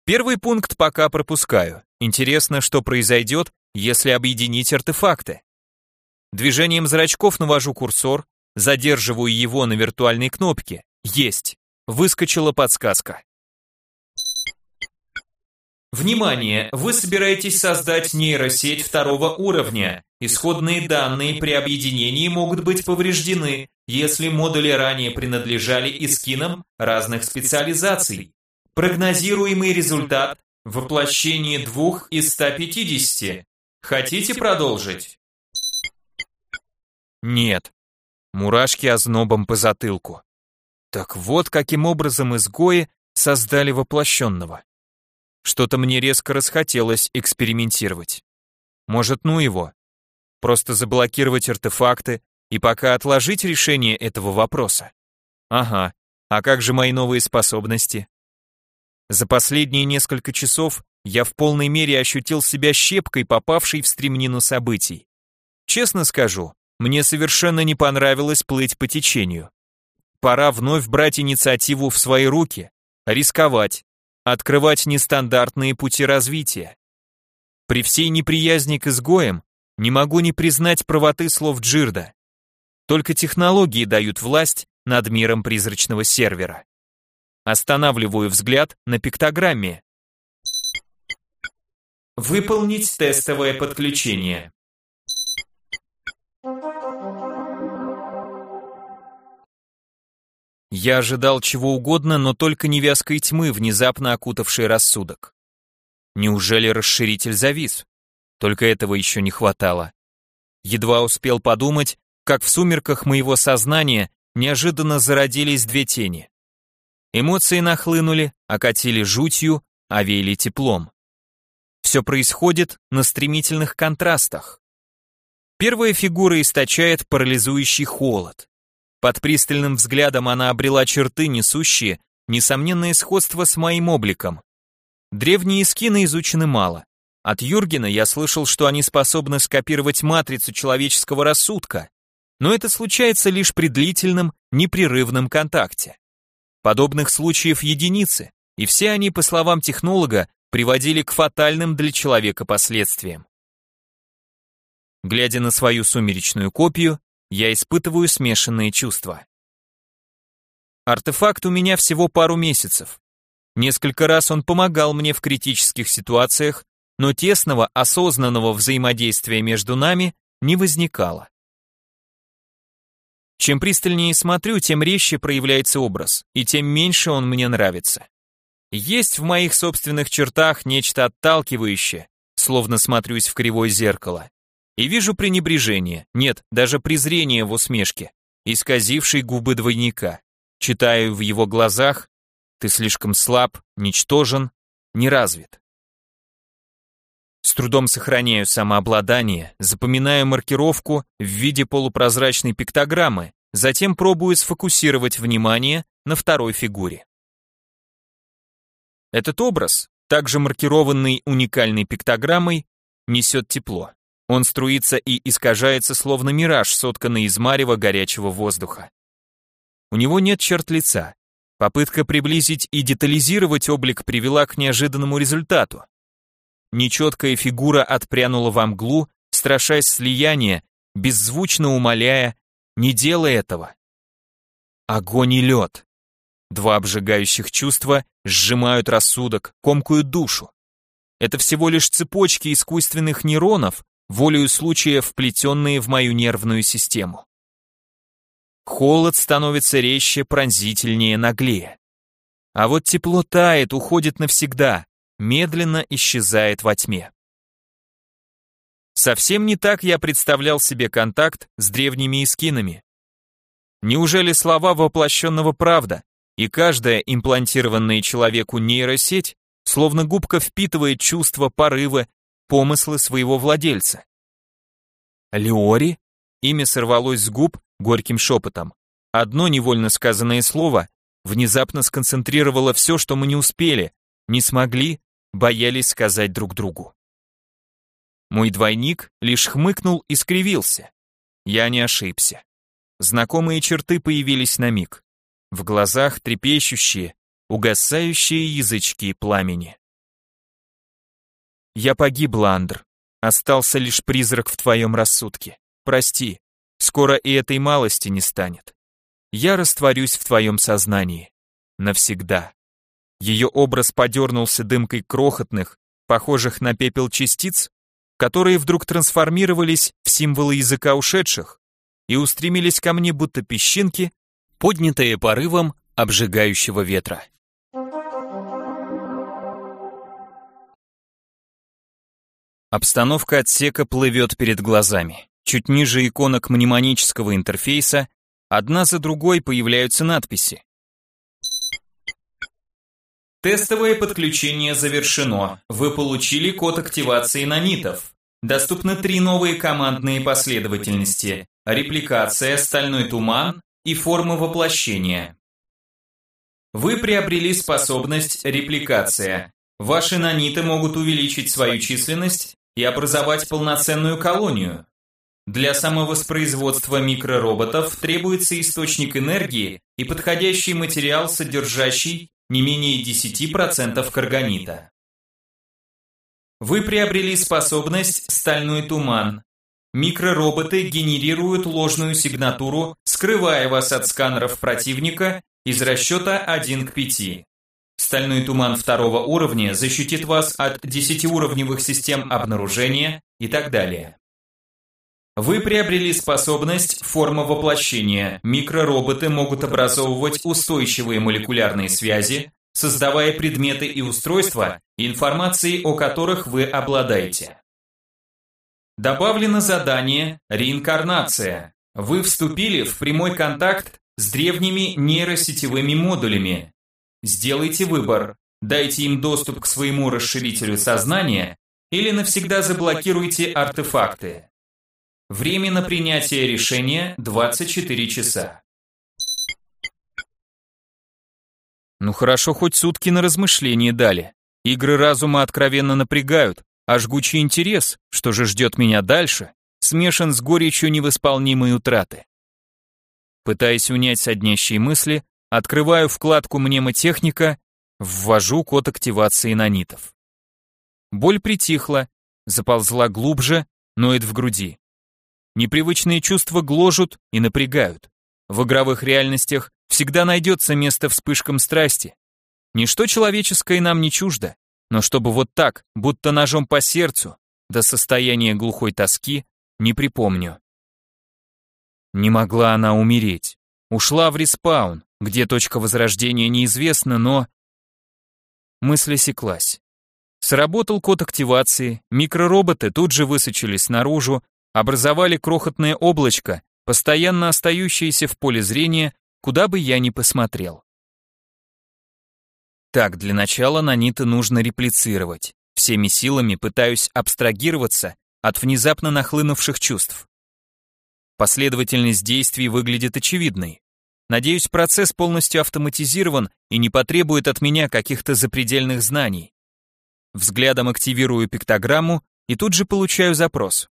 Первый пункт пока пропускаю. Интересно, что произойдет, если объединить артефакты. Движением зрачков навожу курсор, задерживаю его на виртуальной кнопке. Есть. Выскочила подсказка. Внимание! Вы собираетесь создать нейросеть второго уровня. Исходные данные при объединении могут быть повреждены, если модули ранее принадлежали искинам разных специализаций. Прогнозируемый результат – воплощение двух из 150. Хотите продолжить? Нет. Мурашки ознобом по затылку. Так вот, каким образом изгои создали воплощенного. Что-то мне резко расхотелось экспериментировать. Может, ну его? Просто заблокировать артефакты и пока отложить решение этого вопроса. Ага, а как же мои новые способности? За последние несколько часов я в полной мере ощутил себя щепкой, попавшей в стремнину событий. Честно скажу, мне совершенно не понравилось плыть по течению. Пора вновь брать инициативу в свои руки, рисковать, открывать нестандартные пути развития. При всей неприязни к изгоям не могу не признать правоты слов Джирда. Только технологии дают власть над миром призрачного сервера. Останавливаю взгляд на пиктограмме. Выполнить тестовое подключение. Я ожидал чего угодно, но только не вязкой тьмы, внезапно окутавшей рассудок. Неужели расширитель завис? Только этого еще не хватало. Едва успел подумать, как в сумерках моего сознания неожиданно зародились две тени. Эмоции нахлынули, окатили жутью, овеяли теплом. Все происходит на стремительных контрастах. Первая фигура источает парализующий холод. Под пристальным взглядом она обрела черты, несущие несомненное сходство с моим обликом. Древние скины изучены мало. От Юргена я слышал, что они способны скопировать матрицу человеческого рассудка, но это случается лишь при длительном, непрерывном контакте. Подобных случаев единицы, и все они, по словам технолога, приводили к фатальным для человека последствиям. Глядя на свою сумеречную копию, я испытываю смешанные чувства. Артефакт у меня всего пару месяцев. Несколько раз он помогал мне в критических ситуациях, но тесного, осознанного взаимодействия между нами не возникало. Чем пристальнее смотрю, тем резче проявляется образ, и тем меньше он мне нравится. Есть в моих собственных чертах нечто отталкивающее, словно смотрюсь в кривое зеркало. И вижу пренебрежение, нет, даже презрение в усмешке, исказившей губы двойника. Читаю в его глазах «Ты слишком слаб, ничтожен, неразвит». С трудом сохраняю самообладание, запоминаю маркировку в виде полупрозрачной пиктограммы, затем пробую сфокусировать внимание на второй фигуре. Этот образ, также маркированный уникальной пиктограммой, несет тепло. Он струится и искажается, словно мираж, сотканный из марева горячего воздуха. У него нет черт лица. Попытка приблизить и детализировать облик привела к неожиданному результату. Нечеткая фигура отпрянула во мглу, страшась слияния, беззвучно умоляя «не делай этого». Огонь и лед. Два обжигающих чувства сжимают рассудок, комкают душу. Это всего лишь цепочки искусственных нейронов, волею случая вплетенные в мою нервную систему. Холод становится резче, пронзительнее, наглее. А вот тепло тает, уходит навсегда, медленно исчезает во тьме. Совсем не так я представлял себе контакт с древними искинами. Неужели слова воплощенного правда, и каждая имплантированная человеку нейросеть словно губка впитывает чувства, порывы, помыслы своего владельца? Леори? Имя сорвалось с губ горьким шепотом. Одно невольно сказанное слово внезапно сконцентрировало все, что мы не успели, не смогли, боялись сказать друг другу. Мой двойник лишь хмыкнул и скривился. Я не ошибся. Знакомые черты появились на миг. В глазах трепещущие, угасающие язычки пламени. Я погиб, Ландр. Остался лишь призрак в твоем рассудке. Прости, скоро и этой малости не станет. Я растворюсь в твоем сознании. Навсегда. Ее образ подернулся дымкой крохотных, похожих на пепел частиц, которые вдруг трансформировались в символы языка ушедших и устремились ко мне будто песчинки, поднятые порывом обжигающего ветра. Обстановка отсека плывет перед глазами. Чуть ниже иконок мнемонического интерфейса одна за другой появляются надписи. Тестовое подключение завершено. Вы получили код активации нанитов. Доступны три новые командные последовательности. Репликация, стальной туман и форма воплощения. Вы приобрели способность репликация. Ваши наниты могут увеличить свою численность и образовать полноценную колонию. Для самовоспроизводства микророботов требуется источник энергии и подходящий материал, содержащий не менее 10% карганита. Вы приобрели способность «Стальной туман». Микророботы генерируют ложную сигнатуру, скрывая вас от сканеров противника из расчета 1 к 5. Стальной туман второго уровня защитит вас от 10-уровневых систем обнаружения и так далее. Вы приобрели способность форма воплощения. Микророботы могут образовывать устойчивые молекулярные связи, создавая предметы и устройства, информацией о которых вы обладаете. Добавлено задание «Реинкарнация». Вы вступили в прямой контакт с древними нейросетевыми модулями. Сделайте выбор. Дайте им доступ к своему расширителю сознания или навсегда заблокируйте артефакты. Время на принятие решения 24 часа. Ну хорошо, хоть сутки на размышление дали. Игры разума откровенно напрягают, а жгучий интерес, что же ждет меня дальше, смешан с горечью невосполнимой утраты. Пытаясь унять соднящие мысли, открываю вкладку мнемотехника, Ввожу код активации нанитов. Боль притихла, заползла глубже, ноет в груди. Непривычные чувства гложут и напрягают. В игровых реальностях всегда найдется место вспышкам страсти. Ничто человеческое нам не чуждо, но чтобы вот так, будто ножом по сердцу, до состояния глухой тоски, не припомню. Не могла она умереть. Ушла в респаун, где точка возрождения неизвестна, но... Мысль осеклась. Сработал код активации, микророботы тут же высочились наружу, образовали крохотное облачко, постоянно остающееся в поле зрения, куда бы я ни посмотрел. Так, для начала наниты нужно реплицировать. Всеми силами пытаюсь абстрагироваться от внезапно нахлынувших чувств. Последовательность действий выглядит очевидной. Надеюсь, процесс полностью автоматизирован и не потребует от меня каких-то запредельных знаний. Взглядом активирую пиктограмму и тут же получаю запрос.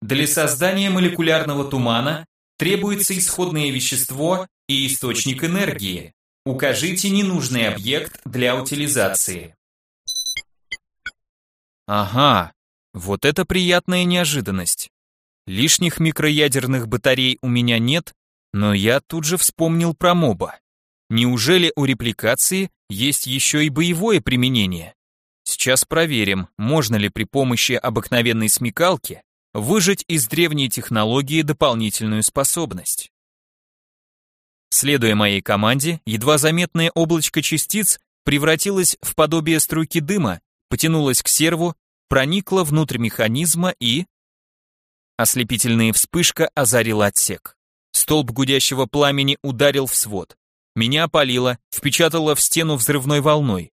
Для создания молекулярного тумана требуется исходное вещество и источник энергии. Укажите ненужный объект для утилизации. Ага, вот это приятная неожиданность. Лишних микроядерных батарей у меня нет, но я тут же вспомнил про моба. Неужели у репликации есть еще и боевое применение? Сейчас проверим, можно ли при помощи обыкновенной смекалки выжать из древней технологии дополнительную способность. Следуя моей команде, едва заметное облачко частиц превратилось в подобие струйки дыма, потянулось к серву, проникло внутрь механизма и... Ослепительная вспышка озарила отсек. Столб гудящего пламени ударил в свод. Меня опалило, впечатало в стену взрывной волной.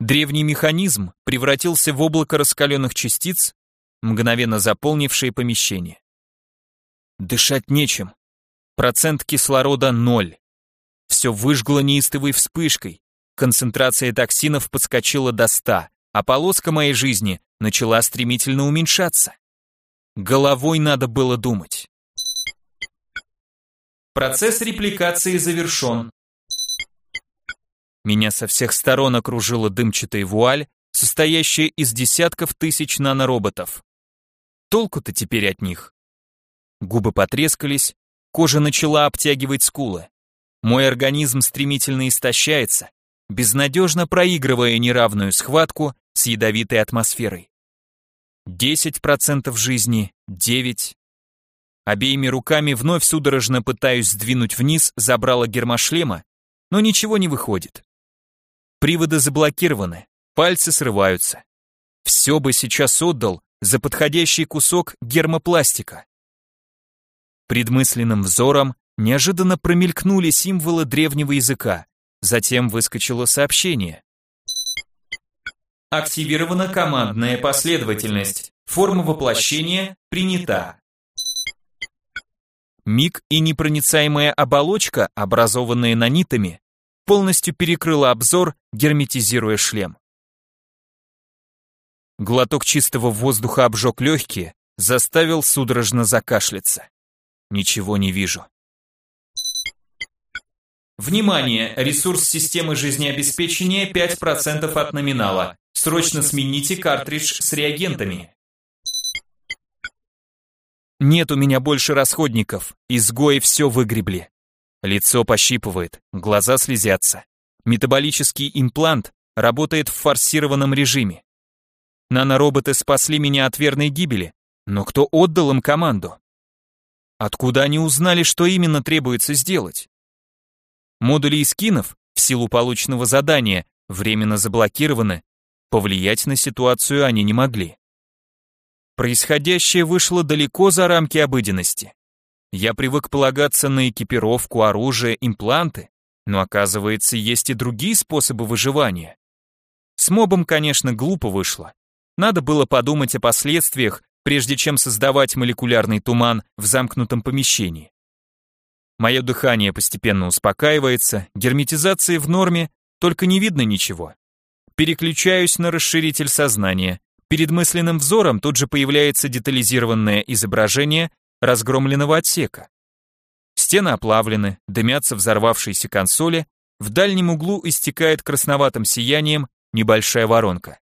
Древний механизм превратился в облако раскаленных частиц, мгновенно заполнившее помещение. Дышать нечем, Процент кислорода ноль. Все выжгло неистовой вспышкой. Концентрация токсинов подскочила до 100, а полоска моей жизни начала стремительно уменьшаться. Головой надо было думать. Процесс репликации завершен. Меня со всех сторон окружила дымчатая вуаль, состоящая из десятков тысяч нанороботов. Толку-то теперь от них. Губы потрескались, Кожа начала обтягивать скулы. Мой организм стремительно истощается, безнадежно проигрывая неравную схватку с ядовитой атмосферой. 10% жизни, 9. Обеими руками вновь судорожно пытаюсь сдвинуть вниз забрало гермошлема, но ничего не выходит. Приводы заблокированы, пальцы срываются. Все бы сейчас отдал за подходящий кусок гермопластика. Предмысленным взором неожиданно промелькнули символы древнего языка. Затем выскочило сообщение. Активирована командная последовательность. Форма воплощения принята. Миг и непроницаемая оболочка, образованная нанитами, полностью перекрыла обзор, герметизируя шлем. Глоток чистого воздуха обжег легкие, заставил судорожно закашляться. Ничего не вижу. Внимание! Ресурс системы жизнеобеспечения 5% от номинала. Срочно смените картридж с реагентами. Нет у меня больше расходников. Изгои все выгребли. Лицо пощипывает, глаза слезятся. Метаболический имплант работает в форсированном режиме. Нанороботы спасли меня от верной гибели, но кто отдал им команду? Откуда они узнали, что именно требуется сделать? Модули и скинов, в силу полученного задания, временно заблокированы, повлиять на ситуацию они не могли. Происходящее вышло далеко за рамки обыденности. Я привык полагаться на экипировку, оружие, импланты, но оказывается, есть и другие способы выживания. С мобом, конечно, глупо вышло. Надо было подумать о последствиях прежде чем создавать молекулярный туман в замкнутом помещении. Мое дыхание постепенно успокаивается, герметизация в норме, только не видно ничего. Переключаюсь на расширитель сознания. Перед мысленным взором тут же появляется детализированное изображение разгромленного отсека. Стены оплавлены, дымятся взорвавшиеся консоли, в дальнем углу истекает красноватым сиянием небольшая воронка.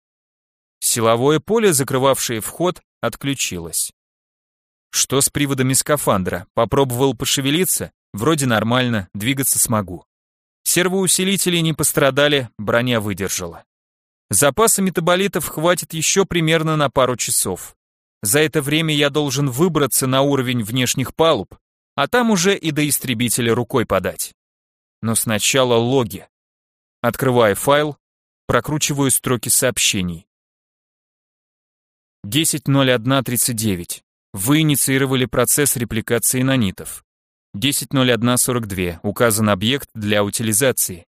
Силовое поле, закрывавшее вход, отключилось. Что с приводами скафандра? Попробовал пошевелиться? Вроде нормально, двигаться смогу. Сервоусилители не пострадали, броня выдержала. Запаса метаболитов хватит еще примерно на пару часов. За это время я должен выбраться на уровень внешних палуб, а там уже и до истребителя рукой подать. Но сначала логи. Открываю файл, прокручиваю строки сообщений. 10.01.39. Вы инициировали процесс репликации нанитов. 10.01.42. Указан объект для утилизации.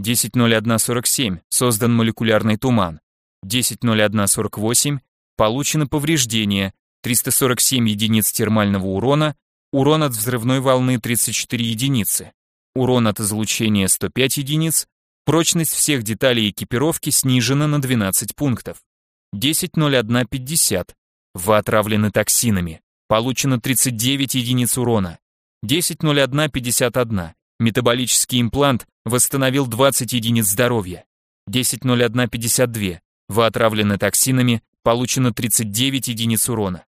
10.01.47. Создан молекулярный туман. 10.01.48. Получено повреждение. 347 единиц термального урона. Урон от взрывной волны 34 единицы. Урон от излучения 105 единиц. Прочность всех деталей экипировки снижена на 12 пунктов. 10.01.50. Вы отравлены токсинами. Получено 39 единиц урона. 10.01.51. Метаболический имплант восстановил 20 единиц здоровья. 10.01.52. Вы отравлены токсинами. Получено 39 единиц урона.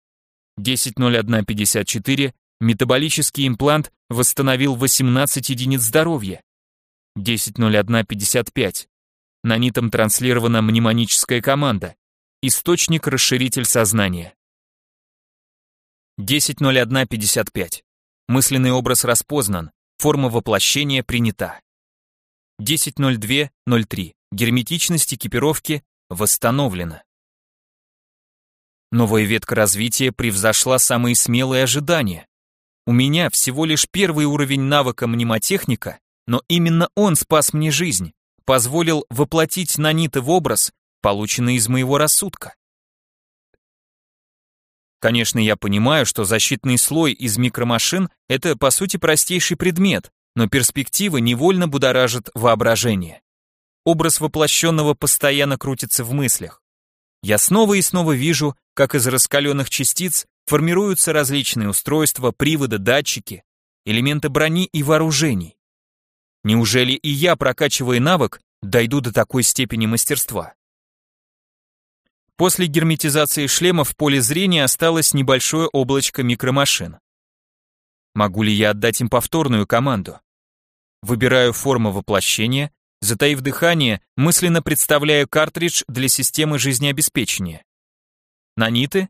10.01.54. Метаболический имплант восстановил 18 единиц здоровья. 10.01.55. Нанитом транслирована мнемоническая команда. Источник-расширитель сознания. 10.01.55. Мысленный образ распознан. Форма воплощения принята. 10.02.03. Герметичность экипировки восстановлена. Новая ветка развития превзошла самые смелые ожидания. У меня всего лишь первый уровень навыка мнемотехника, но именно он спас мне жизнь, позволил воплотить наниты в образ, полученный из моего рассудка. Конечно, я понимаю, что защитный слой из микромашин — это, по сути, простейший предмет, но перспектива невольно будоражит воображение. Образ воплощенного постоянно крутится в мыслях. Я снова и снова вижу, как из раскаленных частиц формируются различные устройства, приводы, датчики, элементы брони и вооружений. Неужели и я, прокачивая навык, дойду до такой степени мастерства? После герметизации шлема в поле зрения осталось небольшое облачко микромашин. Могу ли я отдать им повторную команду? Выбираю форму воплощения, затаив дыхание, мысленно представляю картридж для системы жизнеобеспечения. Наниты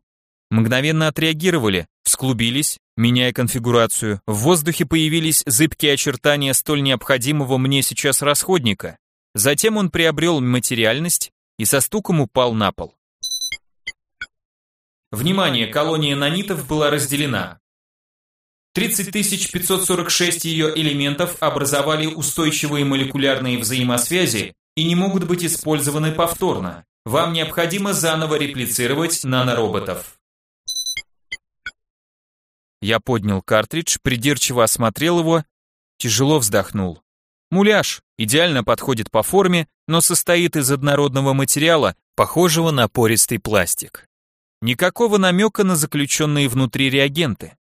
мгновенно отреагировали, всклубились, меняя конфигурацию. В воздухе появились зыбкие очертания столь необходимого мне сейчас расходника. Затем он приобрел материальность и со стуком упал на пол. Внимание, колония нанитов была разделена. 30 546 ее элементов образовали устойчивые молекулярные взаимосвязи и не могут быть использованы повторно. Вам необходимо заново реплицировать нанороботов. Я поднял картридж, придирчиво осмотрел его, тяжело вздохнул. Муляж идеально подходит по форме, но состоит из однородного материала, похожего на пористый пластик. Никакого намека на заключенные внутри реагенты.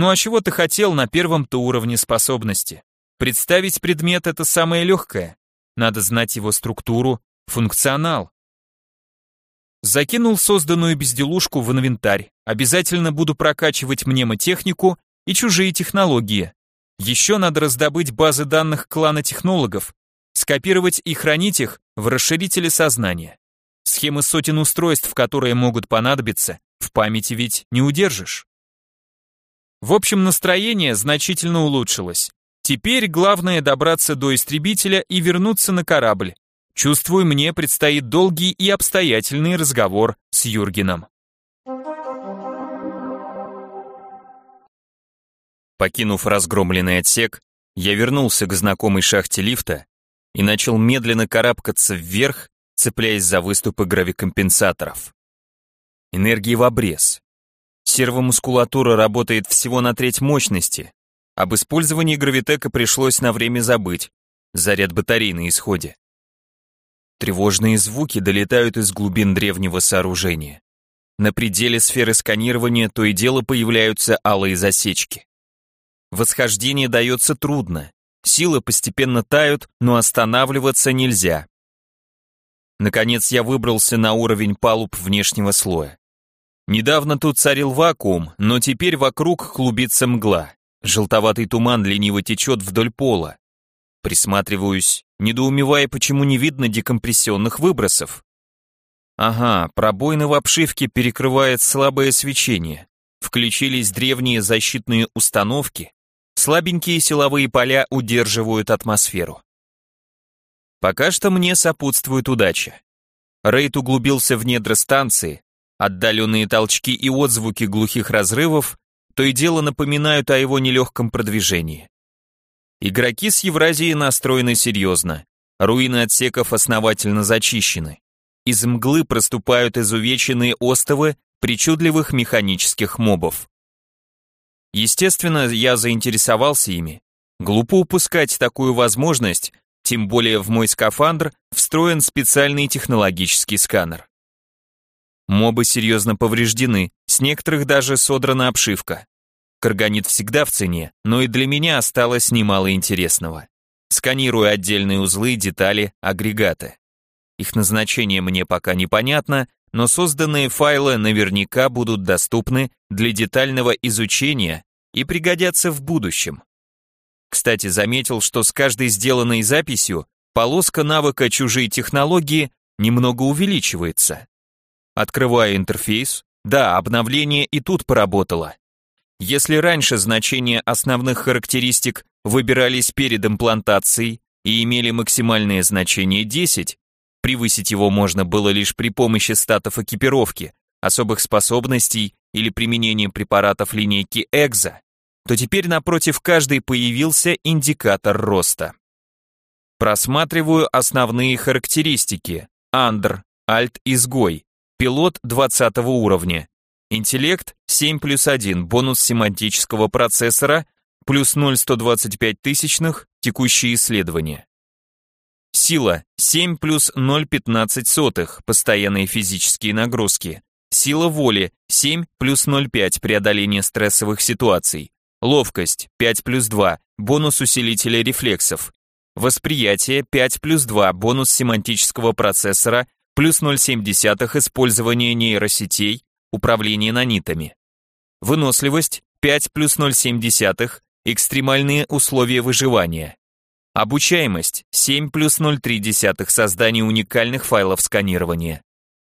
Ну а чего ты хотел на первом-то уровне способности? Представить предмет — это самое легкое. Надо знать его структуру, функционал. Закинул созданную безделушку в инвентарь. Обязательно буду прокачивать мнемотехнику и чужие технологии. Еще надо раздобыть базы данных клана технологов, скопировать и хранить их в расширителе сознания. Схемы сотен устройств, которые могут понадобиться, в памяти ведь не удержишь. В общем, настроение значительно улучшилось. Теперь главное добраться до истребителя и вернуться на корабль. Чувствую, мне предстоит долгий и обстоятельный разговор с Юргеном. Покинув разгромленный отсек, я вернулся к знакомой шахте лифта и начал медленно карабкаться вверх цепляясь за выступы гравикомпенсаторов. Энергии в обрез. Сервомускулатура работает всего на треть мощности. Об использовании гравитека пришлось на время забыть. Заряд батареи на исходе. Тревожные звуки долетают из глубин древнего сооружения. На пределе сферы сканирования то и дело появляются алые засечки. Восхождение дается трудно. Силы постепенно тают, но останавливаться нельзя. Наконец я выбрался на уровень палуб внешнего слоя. Недавно тут царил вакуум, но теперь вокруг клубится мгла. Желтоватый туман лениво течет вдоль пола. Присматриваюсь, недоумевая, почему не видно декомпрессионных выбросов. Ага, пробоины в обшивке перекрывает слабое свечение. Включились древние защитные установки. Слабенькие силовые поля удерживают атмосферу. Пока что мне сопутствует удача. Рейд углубился в недра станции, отдаленные толчки и отзвуки глухих разрывов то и дело напоминают о его нелегком продвижении. Игроки с Евразии настроены серьезно. Руины отсеков основательно зачищены. Из мглы проступают изувеченные остовы причудливых механических мобов. Естественно, я заинтересовался ими. Глупо упускать такую возможность, тем более в мой скафандр встроен специальный технологический сканер. Мобы серьезно повреждены, с некоторых даже содрана обшивка. Карганит всегда в цене, но и для меня осталось немало интересного. Сканирую отдельные узлы, детали, агрегаты. Их назначение мне пока непонятно, но созданные файлы наверняка будут доступны для детального изучения и пригодятся в будущем. Кстати, заметил, что с каждой сделанной записью полоска навыка «Чужие технологии» немного увеличивается. Открываю интерфейс. Да, обновление и тут поработало. Если раньше значения основных характеристик выбирались перед имплантацией и имели максимальное значение 10, превысить его можно было лишь при помощи статов экипировки, особых способностей или применением препаратов линейки Экза, то теперь напротив каждой появился индикатор роста. Просматриваю основные характеристики. Андр, Альт-изгой, пилот 20 уровня, Интеллект 7 плюс 1, бонус семантического процессора, плюс 0,125 тысячных, текущие исследования. Сила 7 плюс 0,15 сотых, постоянные физические нагрузки. Сила воли 7 плюс 0,5, преодоление стрессовых ситуаций. Ловкость 5 плюс 2, бонус усилителя рефлексов. Восприятие 5 плюс 2, бонус семантического процессора, плюс 0,7 использование нейросетей, управление нанитами. Выносливость 5 плюс 0,7, экстремальные условия выживания. Обучаемость 7 плюс 0,3, создание уникальных файлов сканирования.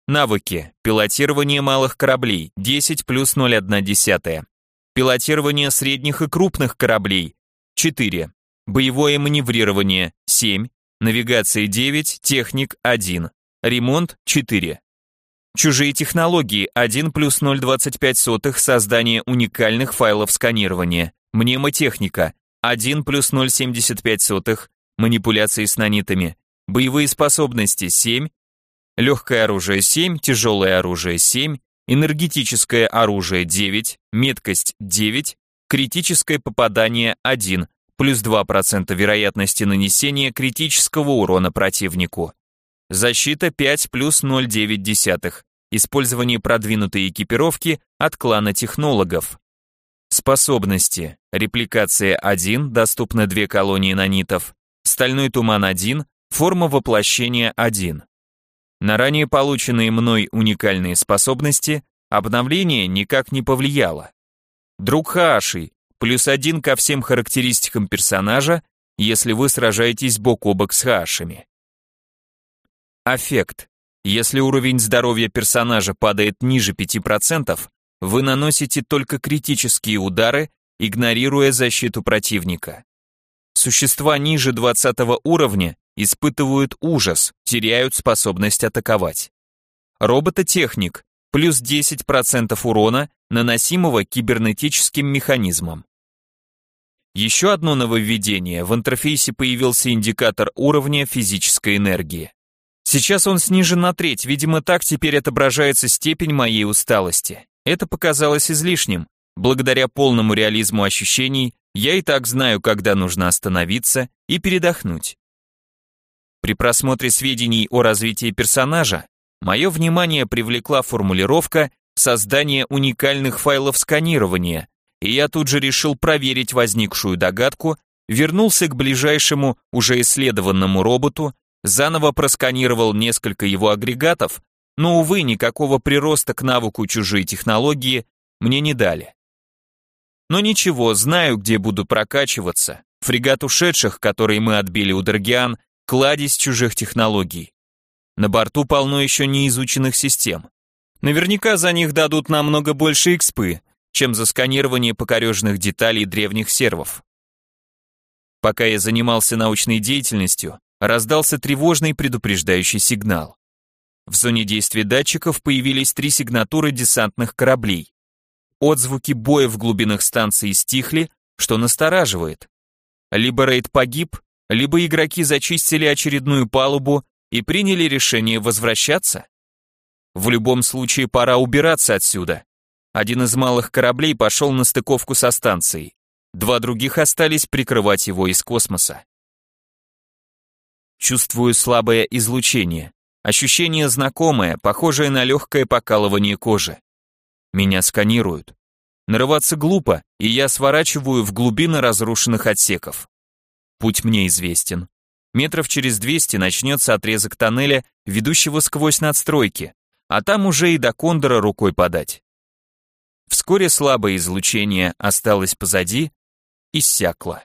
Навыки. Пилотирование малых кораблей 10 плюс 0,1. Пилотирование средних и крупных кораблей 4. Боевое маневрирование 7. Навигация 9, техник 1. Ремонт 4. Чужие технологии 1 плюс 0,25 создание уникальных файлов сканирования. Мнемотехника 1 плюс 0,75 манипуляции с нанитами. Боевые способности 7. Легкое оружие 7, тяжелое оружие 7, энергетическое оружие 9, меткость 9, критическое попадание 1, плюс 2% вероятности нанесения критического урона противнику. Защита 5 плюс 0,9. Использование продвинутой экипировки от клана технологов. Способности. Репликация 1, доступны две колонии нанитов. Стальной туман 1, форма воплощения 1. На ранее полученные мной уникальные способности обновление никак не повлияло. Друг Хааши, плюс один ко всем характеристикам персонажа, если вы сражаетесь бок о бок с Хаашами. Аффект. Если уровень здоровья персонажа падает ниже 5%, вы наносите только критические удары, игнорируя защиту противника. Существа ниже 20 уровня испытывают ужас, теряют способность атаковать. Робототехник плюс 10% урона, наносимого кибернетическим механизмом. Еще одно нововведение, в интерфейсе появился индикатор уровня физической энергии. Сейчас он снижен на треть, видимо, так теперь отображается степень моей усталости. Это показалось излишним. Благодаря полному реализму ощущений, я и так знаю, когда нужно остановиться и передохнуть. При просмотре сведений о развитии персонажа, мое внимание привлекла формулировка «создание уникальных файлов сканирования», и я тут же решил проверить возникшую догадку вернулся к ближайшему, уже исследованному роботу, заново просканировал несколько его агрегатов, но, увы, никакого прироста к навыку чужие технологии мне не дали. Но ничего, знаю, где буду прокачиваться. Фрегат ушедших, который мы отбили у Даргиан, кладезь чужих технологий. На борту полно еще неизученных систем. Наверняка за них дадут намного больше экспы, чем за сканирование покорежных деталей древних сервов. Пока я занимался научной деятельностью, раздался тревожный предупреждающий сигнал. В зоне действия датчиков появились три сигнатуры десантных кораблей. Отзвуки боя в глубинах станции стихли, что настораживает. Либо рейд погиб, либо игроки зачистили очередную палубу и приняли решение возвращаться. В любом случае пора убираться отсюда. Один из малых кораблей пошел на стыковку со станцией. Два других остались прикрывать его из космоса. Чувствую слабое излучение. Ощущение знакомое, похожее на легкое покалывание кожи. Меня сканируют. Нарываться глупо, и я сворачиваю в глубины разрушенных отсеков. Путь мне известен. Метров через 200 начнется отрезок тоннеля, ведущего сквозь надстройки, а там уже и до кондора рукой подать. Вскоре слабое излучение осталось позади, иссякло.